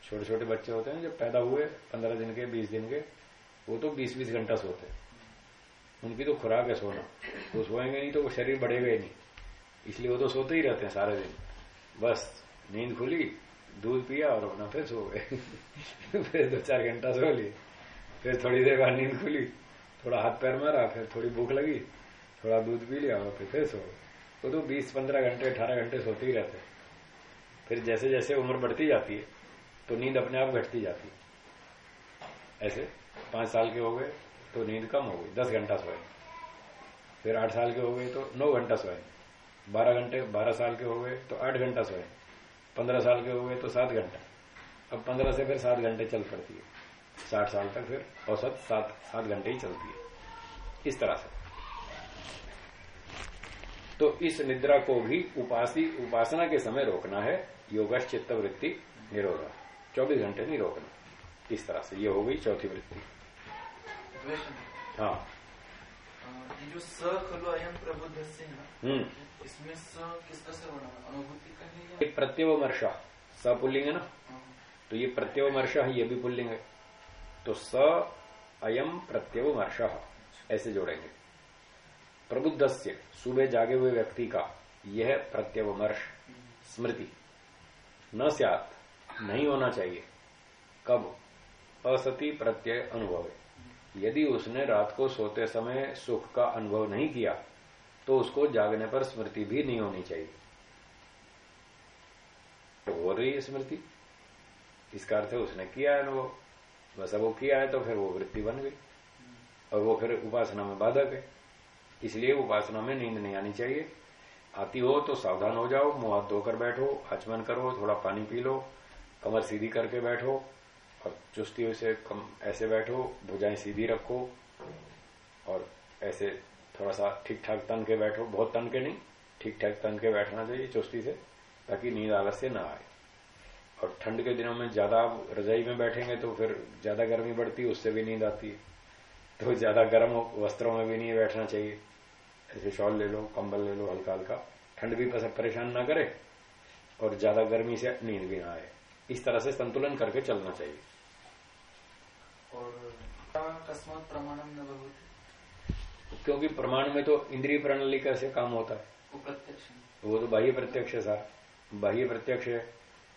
छोटे छोटे बच्चे होते हैं, जब पैदा हुए, पंद्रह दिन के, बीस दिन के, वो तो बीस बीस घंटा सोते हैं। उनकी तो खुराक है सोना। वो सोएँगे नहीं तो वो शरीर बढ़ेगा ही नहीं। इसलिए वो तो सोते ही रहते हैं सारे दिन। बस, नींद खुली, दूध पिया और अपना फिर सो गए। [LAUGHS] फिर दो चार घंटा सो लिए। फिर थोड़ी देर बाद नींद खुली, थोड़ा हाथ पैर मारा, फिर थोड़ी भूख लगी, थोड़ा दूध पी लिया और फिर फिर सो वो तो बीस, पंद्रह घंटे, अठारह घंटे सोते ही रहते फिर जैसे जैसे उम्र बढ़ती जाती है तो नींद अपने आप घटती जाती है। ऐसे पाँच साल के हो गए तो नींद कम हो गई, दस घंटा सोए। फिर आठ साल के हो गए तो नौ घंटा सोए। बारह घंटे, बारह साल के हो गए तो आठ घंटा सोए। पंद्रह साल के हो गए तो सात घंटा। अब पंद्रह से फिर सात घंटे चल पड़ती है। साठ साल तक फिर औसत सात सात घंटे ही चलती है। इस तरह से। तो इस निद्रा को भी उपासी उपासना के समय रोकना है। योगश चित्त वृत्ति निरोधा चौबीस घंटे नहीं रोकना इस तरह से ये हो गई चौथी वृत्ति। हाँ।
ये जो स खलो अयम प्रबुद्ध से है
हम्म।
इसमें स किस तरह से बना अनुभूति का है
ये?
या
प्रत्यवमर्श सपुल्लिंग है ना?
हाँ,
तो ये प्रत्यवमर्श ये भी पुल्लिंग है। तो स अयम प्रत्यवमर्श ऐसे जोड़ेंगे। प्रबुद्ध से सुबह जागे हुए व्यक्ति का, यह प्रत्यवमर्श, स्मृति। न स्यात, नहीं होना चाहिए। कब? असती प्रत्यय अनुभव। यदि उसने रात को सोते समय सुख का अनुभव नहीं किया तो उसको जागने पर स्मृति भी नहीं होनी चाहिए। तो हो रही है स्मृति। इसका अर्थ उसने किया है अनुभव। बस अब वो किया है तो फिर वो वृत्ति बन गई। और वो फिर उपासना में बाधक है। इसलिए उपासना में नींद नहीं आनी चाहिए। आती हो तो सावधान हो जाओ, मुँह हाथ धोकर बैठो, आचमन करो, थोड़ा पानी पी लो, कमर सीधी करके बैठो, और चुस्ती से कम ऐसे बैठो, भुजाएँ सीधी रखो, और ऐसे थोड़ा सा ठीक ठाक तन के बैठो। बहुत तन के नहीं ठीक ठाक तन के बैठना चाहिए चुस्ती से, ताकि नींद आलस्य ना आए। और ठंड के दिनों में ज़्यादा आप रजाई में बैठेंगे तो फिर ज़्यादा गर्मी बढ़ती है उससे भी नींद आती है। तो ज़्यादा गर्म वस्त्रों में भी नहीं बैठना चाहिए। ऐसे शॉल ले लो कंबल ले लो हल्का हल्का। ठंड भी परेशान ना करे और ज़्यादा गर्मी से नींद भी ना आए। इस तरह से संतुलन करके चलना चाहिए।
और अकस्मात प्रमाणम न भवती?
क्योंकि प्रमाण में तो इंद्रिय प्रणाली कैसे काम होता है।
वो प्रत्यक्ष
वो तो बाह्य प्रत्यक्ष है सर। बाह्य प्रत्यक्ष है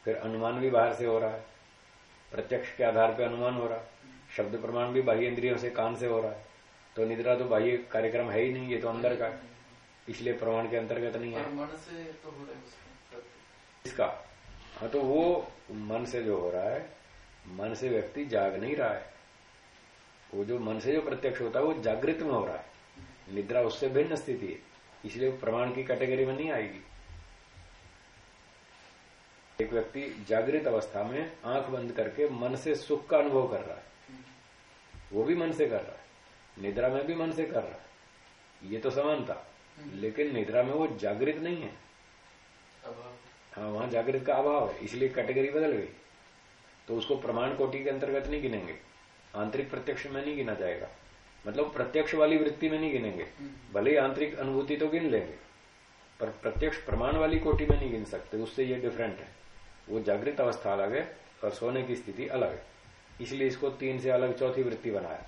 फिर अनुमान भी बाहर से हो रहा है। प्रत्यक्ष के आधार पर अनुमान हो रहा है। शब्द प्रमाण भी बाह्य इंद्रियों से कान से हो रहा है। तो निद्रा तो बाह्य कार्यक्रम है ही नहीं ये तो अंदर का इसलिए प्रमाण के अंतर्गत नहीं है।
मन से तो हो रहा है
इसका? हाँ तो वो मन से जो हो रहा है मन से व्यक्ति जाग नहीं रहा है। वो जो मन से जो प्रत्यक्ष होता है वो जागृत में हो रहा है। निद्रा उससे भिन्न स्थिति है इसलिए प्रमाण की कैटेगरी में नहीं आएगी। एक व्यक्ति जागृत अवस्था में आँख बंद करके मन से सुख का अनुभव कर रहा है। वो भी मन से कर रहा है। निद्रा में भी मन से कर रहा है। ये तो समानता लेकिन निद्रा में वो जागृत नहीं है। हाँ वहाँ जागृत का अभाव है, इसलिए कैटेगरी बदल गई। तो उसको प्रमाण कोटि के अंतर्गत नहीं गिनेंगे, आंतरिक प्रत्यक्ष में नहीं गिना जाएगा। मतलब प्रत्यक्ष वाली वृत्ति में नहीं गिनेंगे, भले ही आंतरिक अनुभूति तो गिन लेंगे, पर प्रत्यक्ष प्रमाण वाली कोटि में नहीं गिन सकते, उससे ये डिफरेंट है। वो जागृत अवस्था अलग है और सोने की स्थिति अलग है। इसलिए इसको तीन से अलग चौथी वृत्ति बनाया।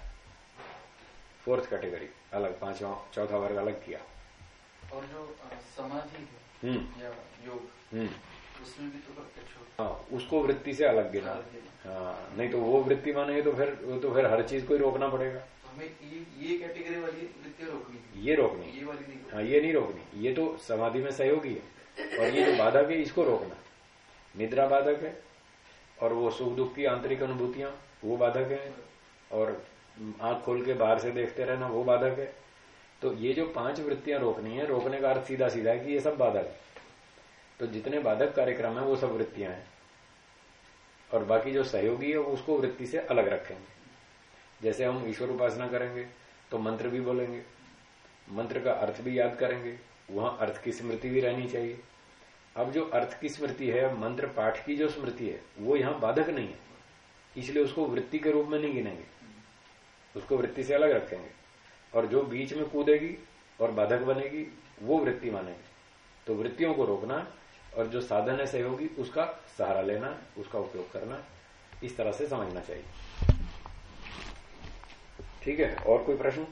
फोर्थ कैटेगरी अलग पांचवा चौथा वर्ग अलग किया।
और जो समाधि
हम्म।
या योग
हम्म।
उसमें भी तो
हाँ। उसको वृत्ति से अलग गिना। हाँ नहीं तो वो वृत्ति मानेंगे तो फिर तो फिर हर चीज़ को ही रोकना पड़ेगा।
तो हमें ये ये कैटेगरी वाली वृत्तियाँ रोकनी
ये रोकनी
ये वाली नहीं रोकनी
हाँ ये नहीं रोकनी। ये तो समाधि में सहयोगी है। और ये जो बाधक है इसको रोकना। निद्रा बाधक है और वो सुख दुख की आंतरिक अनुभूतियाँ वो बाधक है। और आँख खोल के बाहर से देखते रहना, वो बाधक है। तो ये जो पाँच वृत्तियाँ रोकनी है रोकने का अर्थ सीधा सीधा है कि ये सब बाधक है। तो जितने बाधक कार्यक्रम है, वो सब वृत्तियाँ हैं। और बाकी जो सहयोगी है उसको वृत्ति से अलग रखेंगे। जैसे हम ईश्वर उपासना करेंगे तो मंत्र भी बोलेंगे। मंत्र का अर्थ भी याद करेंगे। वहाँ अर्थ की स्मृति भी रहनी चाहिए। अब जो अर्थ की स्मृति है, मंत्र पाठ की जो स्मृति है, वो यहाँ बाधक नहीं है। इसलिए उसको वृत्ति के रूप में नहीं गिनेंगे। उसको वृत्ति से अलग रखेंगे। और जो बीच में कूदेगी और बाधक बनेगी वो वृत्ति मानेंगे। तो वृत्तियों को रोकना और जो साधन है सहयोगी उसका सहारा लेना उसका उपयोग करना इस तरह से समझना चाहिए। ठीक है और कोई प्रश्न?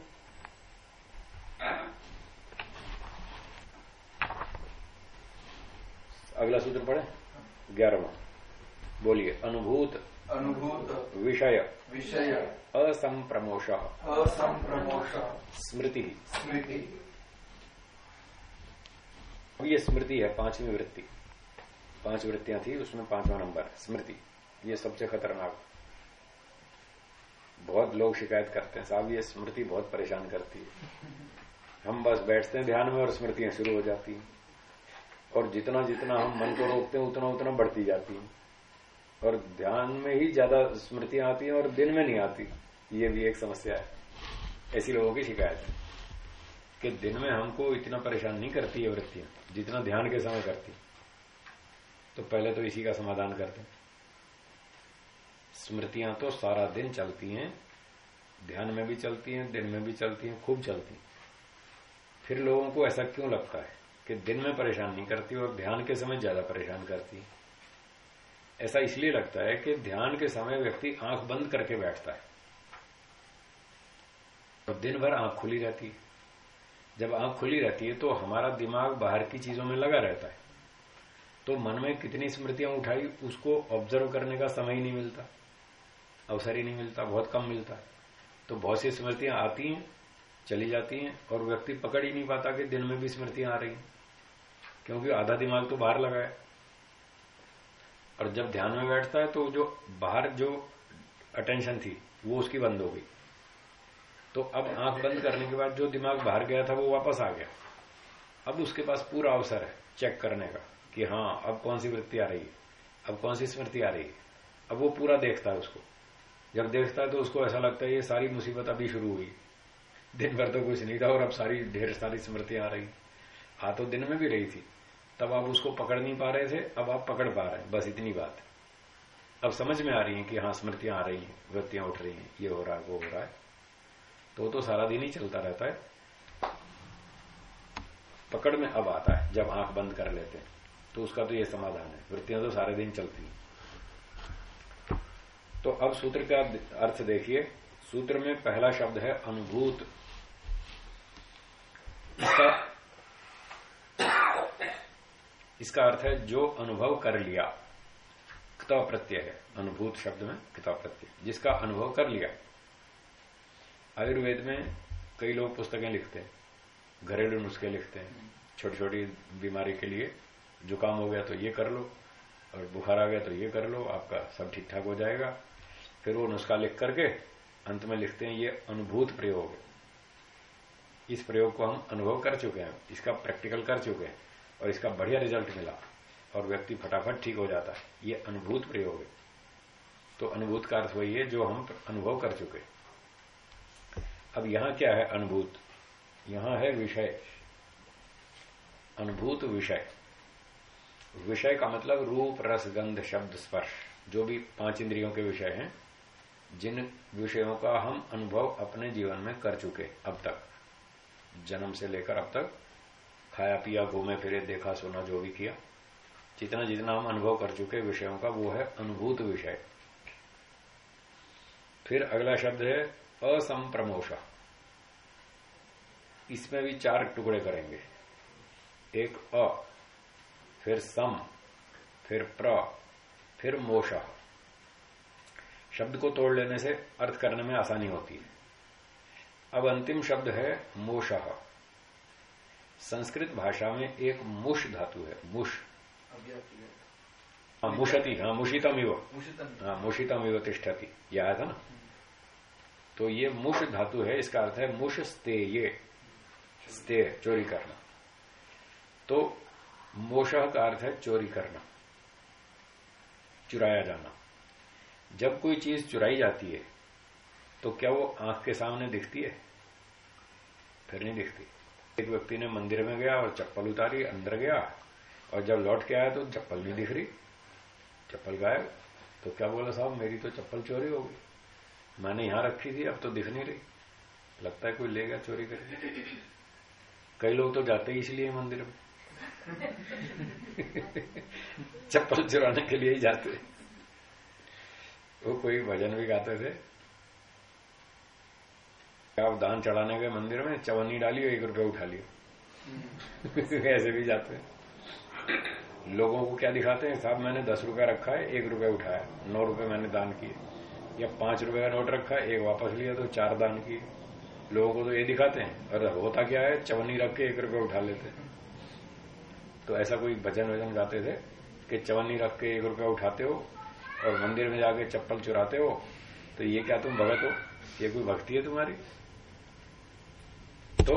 अगला सूत्र पढ़े? ग्यारहवा। बोलिए अनुभूत
अनुभूत।
विषय।
विषय
असंप्रमोश
असंप्रमोष
स्मृति।
स्मृति।
ये स्मृति है पांचवी वृत्ति। पाँच वृत्तियाँ थी उसमें पांचवा नंबर स्मृति। ये सबसे खतरनाक। बहुत लोग शिकायत करते हैं साहब ये स्मृति बहुत परेशान करती है। हम बस बैठते हैं ध्यान में और स्मृतियाँ शुरू हो जाती हैं। और जितना जितना हम मन को रोकते हैं उतना उतना बढ़ती जाती हैं। और ध्यान में ही ज़्यादा स्मृतियाँ आती हैं और दिन में नहीं आती। ये भी एक समस्या है। ऐसी लोगों की शिकायत है कि दिन में हमको इतना परेशान नहीं करती है वृत्तियाँ, जितना ध्यान के समय करती। तो पहले तो इसी का समाधान करते स्मृतियाँ तो सारा दिन चलती हैं, ध्यान में भी चलती हैं, दिन में भी चलती हैं, खूब चलती हैं। फिर लोगों को ऐसा क्यों लगता है कि दिन में परेशान नहीं करती और ध्यान के समय ज़्यादा परेशान करती है? ऐसा इसलिए लगता है कि ध्यान के समय व्यक्ति आँख बंद करके बैठता है। और दिन भर आँख खुली रहती है। जब आँख खुली रहती है तो हमारा दिमाग बाहर की चीज़ों में लगा रहता है। तो मन में कितनी स्मृतियाँ उठाई, उसको ऑब्ज़र्व करने का समय ही नहीं मिलता, अवसर ही नहीं मिलता, बहुत कम मिलता। है तो बहुत सी स्मृतियाँ आती हैं, चली जाती हैं, और व्यक्ति पकड़ ही नहीं पाता कि दिन में भी स्मृतियाँ आ रही हैं। क्योंकि आधा दिमाग तो बाहर लगा है। और जब ध्यान में बैठता है तो जो बाहर जो अटेंशन थी, वो उसकी बंद हो गई। तो अब आँख बंद करने के बाद जो दिमाग बाहर गया था, वो वापस आ गया। अब उसके पास पूरा अवसर है चेक करने का कि हाँ अब कौन सी वृत्ति आ रही है? अब कौन सी स्मृति आ रही है? अब वो पूरा देखता है उसको। जब देखता है तो उसको ऐसा लगता है ये सारी मुसीबत अभी शुरू हुई दिन भर तो कुछ नहीं था और अब सारी, ढेर सारी स्मृतियाँ आ रही। हाँ तो दिन में भी रही थी। तब आप उसको पकड़ नहीं पा रहे थे, अब आप पकड़ पा रहे हैं। बस इतनी बात। अब समझ में आ रही है कि हाँ स्मृतियाँ आ रही हैं, वृत्तियाँ उठ रही हैं। ये हो रहा है, वो हो रहा है। तो तो सारा दिन ही चलता रहता है। पकड़ में अब आता है, जब आँख बंद कर लेते हैं। तो उसका तो ये समाधान है। वृत्तियाँ तो सारे दिन चलती हैं। तो अब सूत्र का अर्थ देखिए। सूत्र में पहला शब्द है अनुभूत। इसका अर्थ है जो अनुभव कर लिया। किताब प्रत्यय है। अनुभूत शब्द में किताब प्रत्यय। जिसका अनुभव कर लिया। आयुर्वेद में कई लोग पुस्तकें लिखते हैं। घरेलू नुस्खे लिखते हैं। छोटी छोटी बीमारी के लिए जुकाम हो गया तो ये कर लो और बुखार आ गया तो ये कर लो, आपका सब ठीक ठाक हो जाएगा। फिर वो नुस्खा लिख करके अंत में लिखते हैं, ये अनुभूत प्रयोग इस प्रयोग को हम अनुभव कर चुके हैं। इसका प्रैक्टिकल कर चुके हैं। और इसका बढ़िया रिज़ल्ट मिला और व्यक्ति फटाफट ठीक हो जाता। है ये अनुभूत प्रयोग है। तो अनुभूत का अर्थ वही है जो हम अनुभव कर चुके अब यहाँ क्या है अनुभूत? यहाँ है विषय। अनुभूत विषय। विषय का मतलब रूप, रस, गंध, शब्द, स्पर्श। जो भी पाँच इंद्रियों के विषय हैं, जिन विषयों का हम अनुभव अपने जीवन में कर चुके अब तक। जन्म से लेकर अब तक खाया, पिया, घूमे, फिरे, देखा, सुना, जो भी किया। जितना जितना हम अनुभव कर चुके विषयों का, वो है अनुभूत विषय। फिर अगला शब्द है असंप्रमोषा। इसमें भी चार टुकड़े करेंगे। एक, अ, फिर सम, फिर प्र, फिर मोश शब्द को तोड़ लेने से अर्थ करने में आसानी होती है। अब अंतिम शब्द है मोश संस्कृत भाषा में एक मुश धातु है मुश। हाँ। मुशति हाँ मुशितम इव हाँ मुशितम इव तिष्ठति। यह आया था ना तो ये मुश धातु है इसका अर्थ है मुश स्ते ये स्ते चोरी करना। तो मोश का अर्थ है चोरी करना चुराया जाना। जब कोई चीज़ चुराई जाती है तो क्या वो आँख के सामने दिखती है? फिर नहीं दिखती। एक व्यक्ति ने मंदिर में गया और चप्पल उतारी, अंदर गया, और जब लौट के आया तो चप्पल नहीं दिख रही। चप्पल गायब। तो क्या बोला साहब, मेरी तो चप्पल चोरी हो गई। मैंने यहाँ रखी थी, अब तो दिख नहीं रही। लगता है कोई ले गया चोरी करके। कई लोग तो जाते ही इसलिए मंदिर में। [LAUGHS] चप्पल चुराने के लिए ही जाते। वो कोई भजन भी गाते थे। आप दान चढ़ाने गए मंदिर में, चवन्नी डाली एक रुपये उठा लियो। [LAUGHS] ऐसे भी जाते हैं। लोगों को क्या दिखाते हैं? साहब, मैंने दस रुपया रखा है, एक रुपया उठाया। नौ रुपए मैंने दान किए। या पाँच रुपए का नोट रखा है एक वापस लिया तो चार दान किए। लोगों को तो ये दिखाते हैं और होता क्या है? चवन्नी रख के एक रुपये उठा लेते तो ऐसा कोई भजन वज़न गाते थे कि चवन्नी रख के एक रुपया उठाते हो और मंदिर में जाके चप्पल चुराते हो तो ये क्या तुम भगत हो? ये कोई भक्ति है तुम्हारी? तो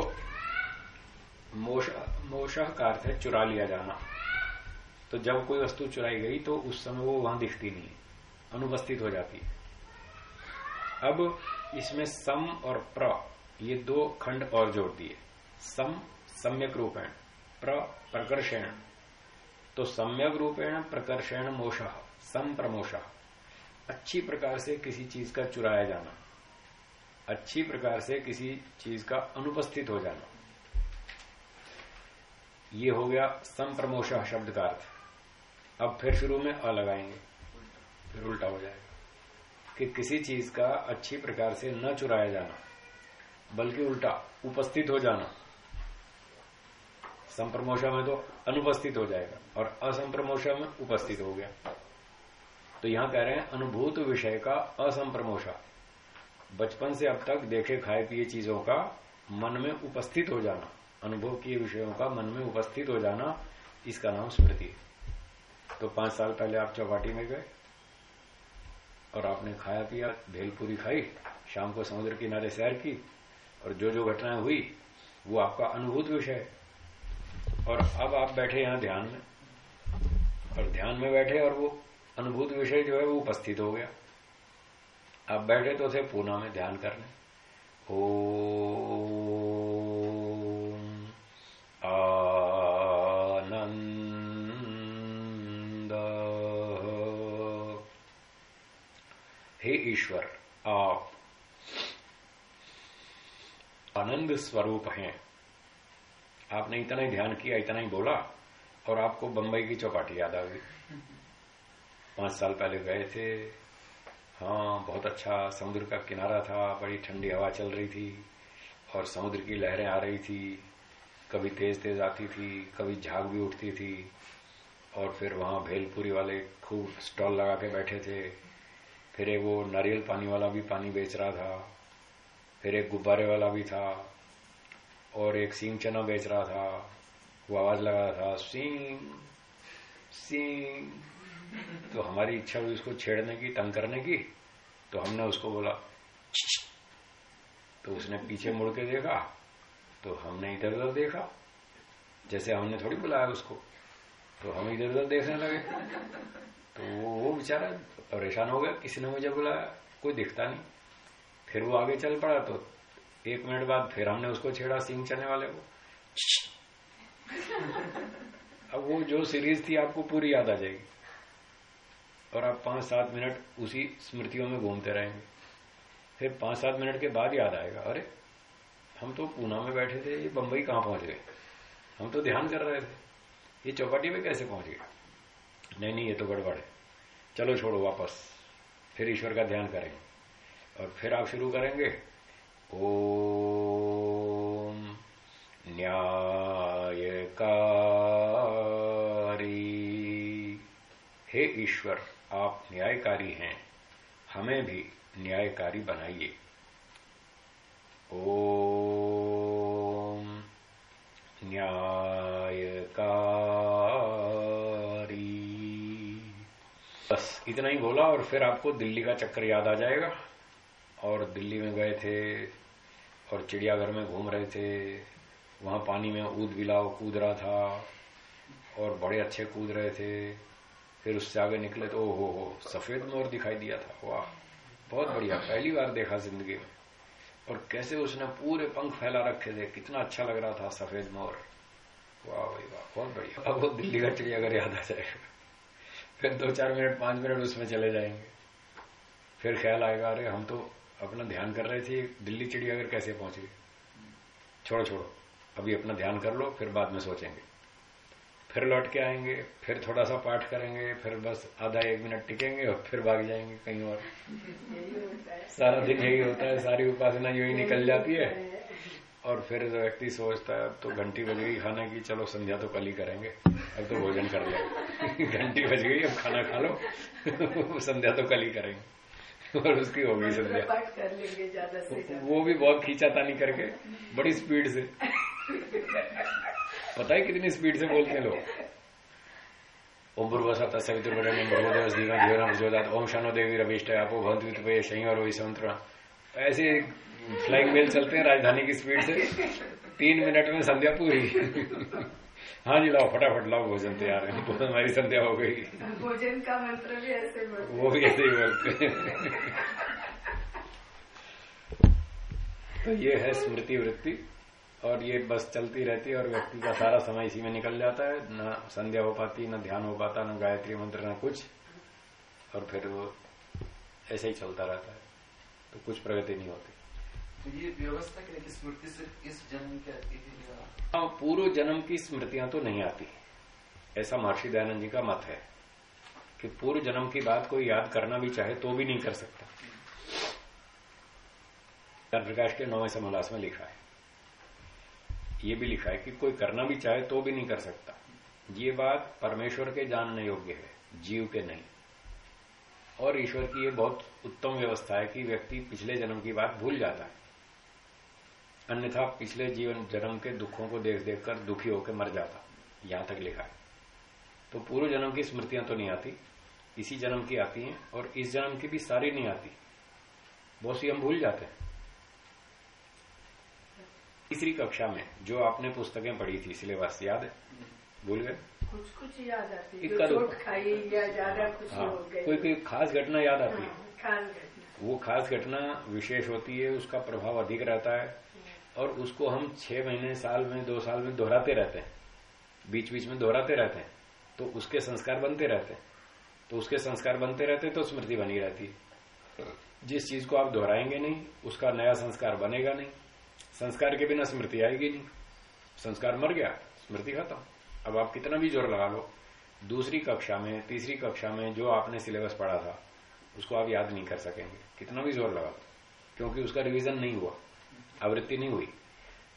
मोशा का अर्थ है चुरा लिया जाना। तो जब कोई वस्तु चुराई गई तो उस समय वो वहाँ दिखती नहीं, अनुपस्थित हो जाती। है अब इसमें सम और प्र, ये दो खंड और जोड़ दिए। सम सम्यक रूपेण, प्र प्रकर्षण। तो सम्यक रूपेण प्रकर्षण मोश, सम प्रमोश। अच्छी प्रकार से किसी चीज़ का चुराया जाना। अच्छी प्रकार से किसी चीज़ का अनुपस्थित हो जाना। ये हो गया संप्रमोश शब्द का अर्थ। अब फिर शुरू में अ लगाएँगे, फिर उल्टा हो जाएगा। कि किसी चीज़ का अच्छी प्रकार से न चुराया जाना, बल्कि उल्टा उपस्थित हो जाना, संप्रमोशा में तो अनुपस्थित हो जाएगा और असंप्रमोशा में उपस्थित हो गया। तो यहाँ कह रहे हैं, अनुभूत विषय का असंप्रमोशा। बचपन से अब तक देखे खाए पिए चीज़ों का मन में उपस्थित हो जाना, अनुभव किए विषयों का मन में उपस्थित हो जाना, इसका नाम स्मृति है। तो पाँच साल पहले आप चौपाटी में गए और आपने खाया पिया भेलपुरी खाई, शाम को समुद्र किनारे सैर की और जो जो घटनाएँ हुई, वो आपका अनुभूत विषय है। और अब आप बैठे यहाँ ध्यान में, और ध्यान में बैठे और वो अनुभूत विषय जो है वो उपस्थित हो गया। आप बैठे तो थे पूना में ध्यान करने। ओ आनंद हे ईश्वर, आप आनंद स्वरूप हैं। आपने इतना ही ध्यान किया, इतना ही बोला, और आपको बंबई की चौपाटी याद आ गई। पाँच साल पहले गए थे हाँ बहुत अच्छा समुद्र का किनारा था, बड़ी ठंडी हवा चल रही थी और समुद्र की लहरें आ रही थी। कभी तेज तेज आती थी, कभी झाग भी उठती थी और फिर वहाँ भेलपुरी वाले खूब स्टॉल लगा के बैठे थे। फिर एक वो नारियल पानी वाला भी पानी बेच रहा था, फिर एक गुब्बारे वाला भी था और एक सींग चना बेच रहा था। वो आवाज़ लगा रहा था, सींग सींग। तो हमारी इच्छा हुई उसको छेड़ने की, तंग करने की तो हमने उसको बोला तो उसने पीछे मुड़ के देखा तो हमने इधर उधर देखा, जैसे हमने थोड़ी बुलाया उसको तो हम इधर उधर देखने लगे। तो वो वो बेचारा परेशान हो गया, किसी ने मुझे बुलाया, कोई दिखता नहीं। फिर वो आगे चल पड़ा तो एक मिनट बाद फिर हमने उसको छेड़ा सिंह चने वाले को। अब वो जो सीरीज़ थी, आपको पूरी याद आ जाएगी। और आप पाँच सात मिनट उसी स्मृतियों में घूमते रहेंगे। फिर पाँच सात मिनट के बाद याद आएगा, अरे, हम तो पूना में बैठे थे, ये बंबई कहाँ पहुँच गए? हम तो ध्यान कर रहे थे। ये चौपाटी में कैसे पहुँच गए? नहीं नहीं, ये तो गड़बड़ है। चलो छोड़ो वापस, फिर ईश्वर का ध्यान करेंगे। और फिर आप शुरू करेंगे। ओम न्यायकारी। हे ईश्वर। आप न्यायकारी हैं, हमें भी न्यायकारी बनाइए। ओम न्यायकारी। बस इतना ही बोला और फिर आपको दिल्ली का चक्कर याद आ जाएगा। और दिल्ली में गए थे और चिड़ियाघर में घूम रहे थे। वहाँ पानी में ऊद बिलाव कूद रहा था और बड़े अच्छे कूद रहे थे। फिर उससे आगे निकले तो हो हो सफ़ेद मोर दिखाई दिया था। वाह, बहुत बढ़िया, पहली बार देखा ज़िंदगी में। और कैसे उसने पूरे पंख फैला रखे थे, कितना अच्छा लग रहा था, सफ़ेद मोर वाह भाई, वाह, बहुत बढ़िया। अब वो दिल्ली का चिड़ियाघर याद आ जाएगा। फिर दो चार मिनट, पाँच मिनट उसमें चले जाएँगे। फिर ख्याल आएगा, अरे, हम तो अपना ध्यान कर रहे थे, दिल्ली चिड़ियाघर कैसे पहुँचे छोड़ो छोड़ो, अभी अपना ध्यान कर लो, फिर बाद में सोचेंगे। फिर लौट के आएँगे फिर थोड़ा सा पाठ करेंगे फिर बस आधा एक मिनट टिकेंगे और फिर भाग जाएँगे कहीं और। सारा दिन यही होता है सारी उपासना यही निकल जाती है। और फिर व्यक्ति सोचता है अब तो घंटी बज गई खाने की चलो संध्या तो कल ही करेंगे। अब तो भोजन कर ले [LAUGHS] घंटी बज गई अब खाना खा लो। [LAUGHS] संध्या तो कल ही करेंगे। और उसकी होगी संध्या।
पाठ कर लेंगे ज़्यादा से
वो भी बहुत खींचातानी करके बड़ी स्पीड से। पता है कितनी स्पीड से बोलते हैं लोग? ओम पूर्वसत सवितुर्वरेण्यम भगवदेव दीवा धीवरम प्रचोदयात ओम शनो देवी रविष्ट आपो भवंतु शनि और वही ऐसे फ्लाइंग मेल चलते हैं राजधानी की स्पीड से। तीन मिनट में संध्या पूरी। हाँ जी लाओ फटाफट लाओ भोजन तैयार है। तो हमारी संध्या हो गई।
भोजन का मंत्र भी ऐसे बोलते
वो भी ऐसे ही बोलते तो ये है स्मृति वृत्ति। और ये बस चलती रहती है और व्यक्ति का सारा समय इसी में निकल जाता है। न संध्या हो पाती न ध्यान हो पाता न गायत्री मंत्र न कुछ। और फिर वो ऐसे ही चलता रहता है। तो कुछ प्रगति नहीं होती।
तो ये व्यवस्था के स्मृति सिर्फ़ इस जन्म की आती है
हाँ पूर्व जन्म की स्मृतियाँ तो नहीं आती। ऐसा महर्षि दयानंद जी का मत है कि पूर्व जन्म की बात कोई याद करना भी चाहे तो भी नहीं कर सकता। प्रकाश के नौवे समोल्लास में लिखा है। ये भी लिखा है कि कोई करना भी चाहे तो भी नहीं कर सकता। ये बात परमेश्वर के जानने योग्य है, जीव के नहीं। और ईश्वर की ये बहुत उत्तम व्यवस्था है कि व्यक्ति पिछले जन्म की बात भूल जाता है। अन्यथा पिछले जीवन जन्म के दुखों को देख देख कर दुखी होकर मर जाता, यहाँ तक लिखा है। तो पूर्व जन्म की स्मृतियाँ तो नहीं आती, इसी जन्म की आती हैं और इस जन्म की भी सारी नहीं आती। बहुत सी हम भूल जाते हैं। तीसरी कक्षा में जो आपने पुस्तकें पढ़ी थी सिलेबस याद? है भूल गए?
कुछ कुछ याद आती है। कुछ
हाँ कोई कोई खास घटना याद आती है?
हाँ, घटना।
वो खास घटना विशेष होती है उसका प्रभाव अधिक रहता है और उसको हम छह महीने साल में दो साल में दोहराते रहते हैं। बीच बीच में दोहराते रहते हैं। तो उसके संस्कार बनते रहते हैं। तो उसके संस्कार बनते रहते हैं तो स्मृति बनी रहती है। जिस चीज़ को आप दोहराएँगे नहीं उसका नया संस्कार बनेगा नहीं। संस्कार के बिना स्मृति आएगी नहीं। संस्कार मर गया, स्मृति खत्म। अब आप कितना भी ज़ोर लगा लो, दूसरी कक्षा में, तीसरी कक्षा में जो आपने सिलेबस पढ़ा था, उसको आप याद नहीं कर सकेंगे। कितना भी ज़ोर लगा क्योंकि उसका रिवीजन नहीं हुआ, आवृत्ति नहीं हुई।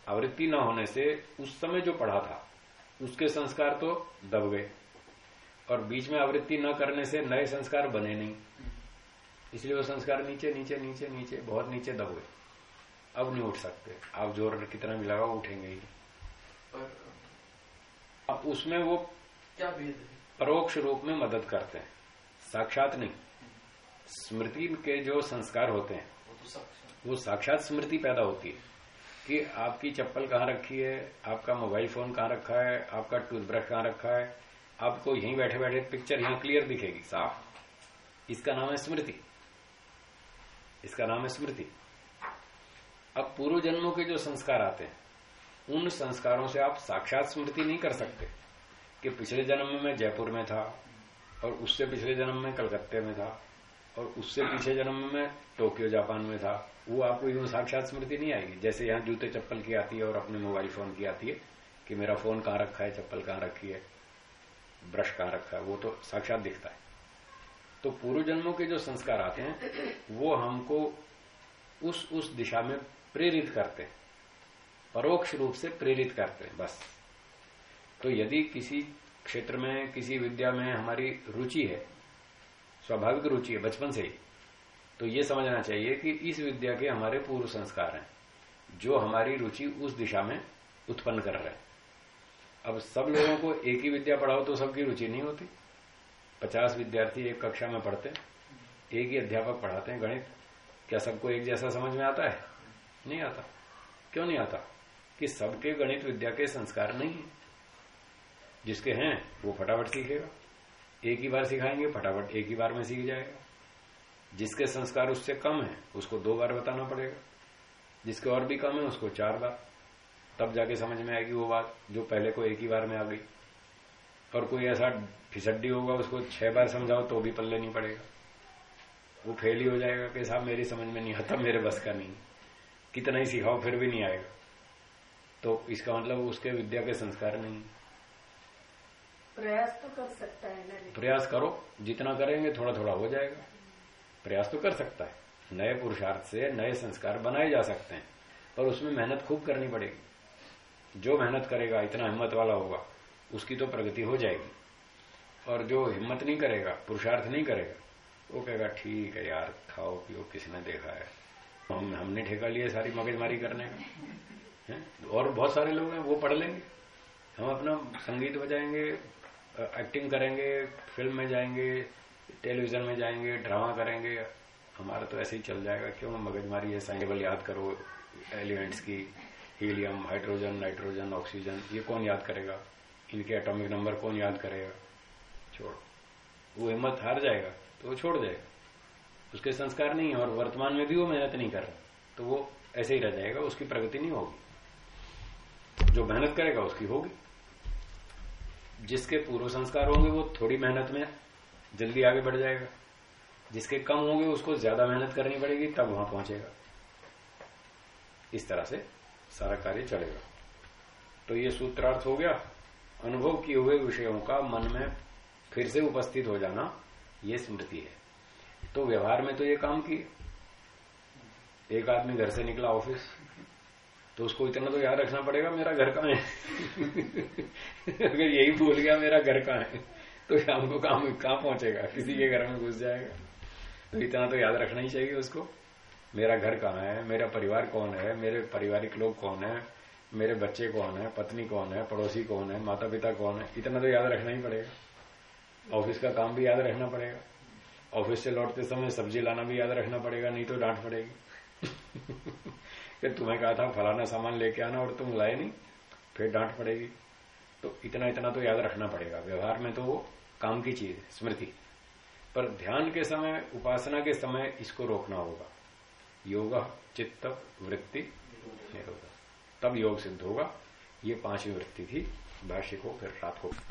आवृत्ति न होने से उस समय जो पढ़ा था, उसके संस्कार तो दब गए। और बीच में आवृत्ति न करने से नए संस्कार बने नहीं। इसलिए वो संस्कार नीचे नीचे नीचे नीचे, बहुत नीचे दब गए। अब नहीं उठ सकते। आप ज़ोर कितना भी लगाओ उठेंगे ही। अब उसमें वो
क्या भेद
परोक्ष रूप में मदद करते हैं। साक्षात नहीं। स्मृति के जो संस्कार होते हैं
वो तो साक्षात।
स्मृति पैदा होती है कि आपकी चप्पल कहाँ रखी है आपका मोबाइल फ़ोन कहाँ रखा है आपका टूथब्रश कहाँ रखा है आपको यहीं बैठे बैठे पिक्चर यहीं क्लियर दिखेगी साफ़। इसका नाम है स्मृति। इसका नाम है स्मृति। अब पूर्व जन्मों के जो संस्कार आते हैं, उन संस्कारों से आप साक्षात स्मृति नहीं कर सकते कि पिछले जन्म में जयपुर में था, और उससे पिछले जन्म में कलकत्ते में था, और उससे पीछे जन्म में टोक्यो, जापान में था। वो आपको यूँ साक्षात स्मृति नहीं आएगी। जैसे यहाँ जूते चप्पल की आती है और अपने मोबाइल फ़ोन की आती है कि मेरा फ़ोन कहाँ रखा है, चप्पल कहाँ रखी है, ब्रश कहाँ रखा है, वो तो साक्षात दिखता है। तो पूर्व जन्मों के जो संस्कार आते हैं, वो हमको उस उस दिशा में प्रेरित करते हैं। परोक्ष रूप से प्रेरित करते हैं, बस। तो यदि किसी क्षेत्र में, किसी विद्या में हमारी रुचि है, स्वाभाविक रुचि है, बचपन से ही तो ये समझना चाहिए कि इस विद्या के हमारे पूर्व संस्कार हैं, जो हमारी रुचि उस दिशा में उत्पन्न कर रहे हैं। अब सब लोगों को एक ही विद्या पढ़ाओ तो सबकी रुचि नहीं होती। पचास विद्यार्थी एक कक्षा में पढ़ते एक ही अध्यापक पढ़ाते हैं गणित। क्या सबको एक जैसा समझ में आता है? नहीं आता क्यों नहीं आता कि सबके गणित विद्या के संस्कार नहीं है। जिसके हैं, वो फटाफट सीखेगा। एक ही बार सिखाएँगे, फटाफट एक ही बार में सीख जाएगा। जिसके संस्कार उससे कम है, उसको दो बार बताना पड़ेगा। जिसके और भी कम है, उसको चार बार। तब जाके समझ में आएगी वो बात, जो पहले को एक ही बार में आ गई। और कोई ऐसा फिसड्डी होगा, उसको छह बार समझाओ तो भी पल्ले नहीं पड़ेगा। वो फेल ही हो जाएगा कि साहब, मेरी समझ में नहीं आता, मेरे बस का नहीं। कितना ही सिखाओ फिर भी नहीं आएगा। तो इसका मतलब उसके विद्या के संस्कार नहीं।
प्रयास तो कर सकता है ना।
प्रयास करो जितना करेंगे थोड़ा थोड़ा हो जाएगा। प्रयास तो कर सकता है। नए पुरुषार्थ से नए संस्कार बनाए जा सकते हैं। पर उसमें मेहनत खूब करनी पड़ेगी। जो मेहनत करेगा इतना हिम्मत वाला होगा उसकी तो प्रगति हो जाएगी। और जो हिम्मत नहीं करेगा पुरुषार्थ नहीं करेगा वो कहेगा ठीक है यार खाओ पियो किसने देखा है। हम हमने ठेका लिया सारी मगजमारी करने का। है? और बहुत सारे लोग हैं, वो पढ़ लेंगे। हम अपना संगीत बजाएँगे एक्टिंग करेंगे फ़िल्म में जाएँगे टेलीविज़न में जाएँगे ड्रामा करेंगे। हमारा तो ऐसे ही चल जाएगा, क्यों? मगजमारी है साइंस याद करो एलिमेंट्स की हीलियम हाइड्रोजन नाइट्रोजन ऑक्सीजन ये कौन याद करेगा? इनके एटॉमिक नंबर कौन याद करेगा? छोड़। वो हिम्मत हार जाएगा तो वो छोड़ देगा। उसके संस्कार नहीं है और वर्तमान में भी वो मेहनत नहीं कर रहा। तो वो ऐसे ही रह जाएगा, उसकी प्रगति नहीं होगी। जो मेहनत करेगा, उसकी होगी। जिसके पूर्व संस्कार होंगे, वो थोड़ी मेहनत में जल्दी आगे बढ़ जाएगा। जिसके कम होंगे, उसको ज़्यादा मेहनत करनी पड़ेगी, तब वहाँ पहुंचेगा। इस तरह से सारा कार्य चलेगा। तो ये सूत्रार्थ हो गया। अनुभव किए हुए विषयों का मन में फिर से उपस्थित हो जाना, ये स्मृति है। तो व्यवहार में तो ये काम किए। एक आदमी घर से निकला ऑफ़िस तो उसको इतना तो याद रखना पड़ेगा, मेरा घर कहाँ है? [LAUGHS] अगर यही भूल गया, मेरा घर कहाँ है? तो शाम को काम, कहाँ पहुंचेगा? किसी के घर में घुस जाएगा। तो इतना तो याद रखना ही चाहिए उसको। मेरा घर कहाँ है? मेरा परिवार कौन है? मेरे पारिवारिक लोग कौन है? मेरे बच्चे कौन है? पत्नी कौन है? पड़ोसी कौन है? माता पिता कौन है? इतना तो याद रखना ही पड़ेगा। ऑफ़िस का काम भी याद रखना पड़ेगा। ऑफ़िस से लौटते समय सब्ज़ी लाना भी याद रखना पड़ेगा, नहीं तो डांट पड़ेगी। कि तुम्हें कहा था, फलाना सामान लेके आना और तुम लाए नहीं, फिर डांट पड़ेगी। तो इतना इतना तो याद रखना पड़ेगा। व्यवहार में तो वो काम की चीज़ है स्मृति। पर ध्यान के समय, उपासना के समय इसको रोकना होगा। योग, चित्त, वृत्ति तब योग सिद्ध होगा। ये पांचवी वृत्ति थी, भाष्य को फिर रात को।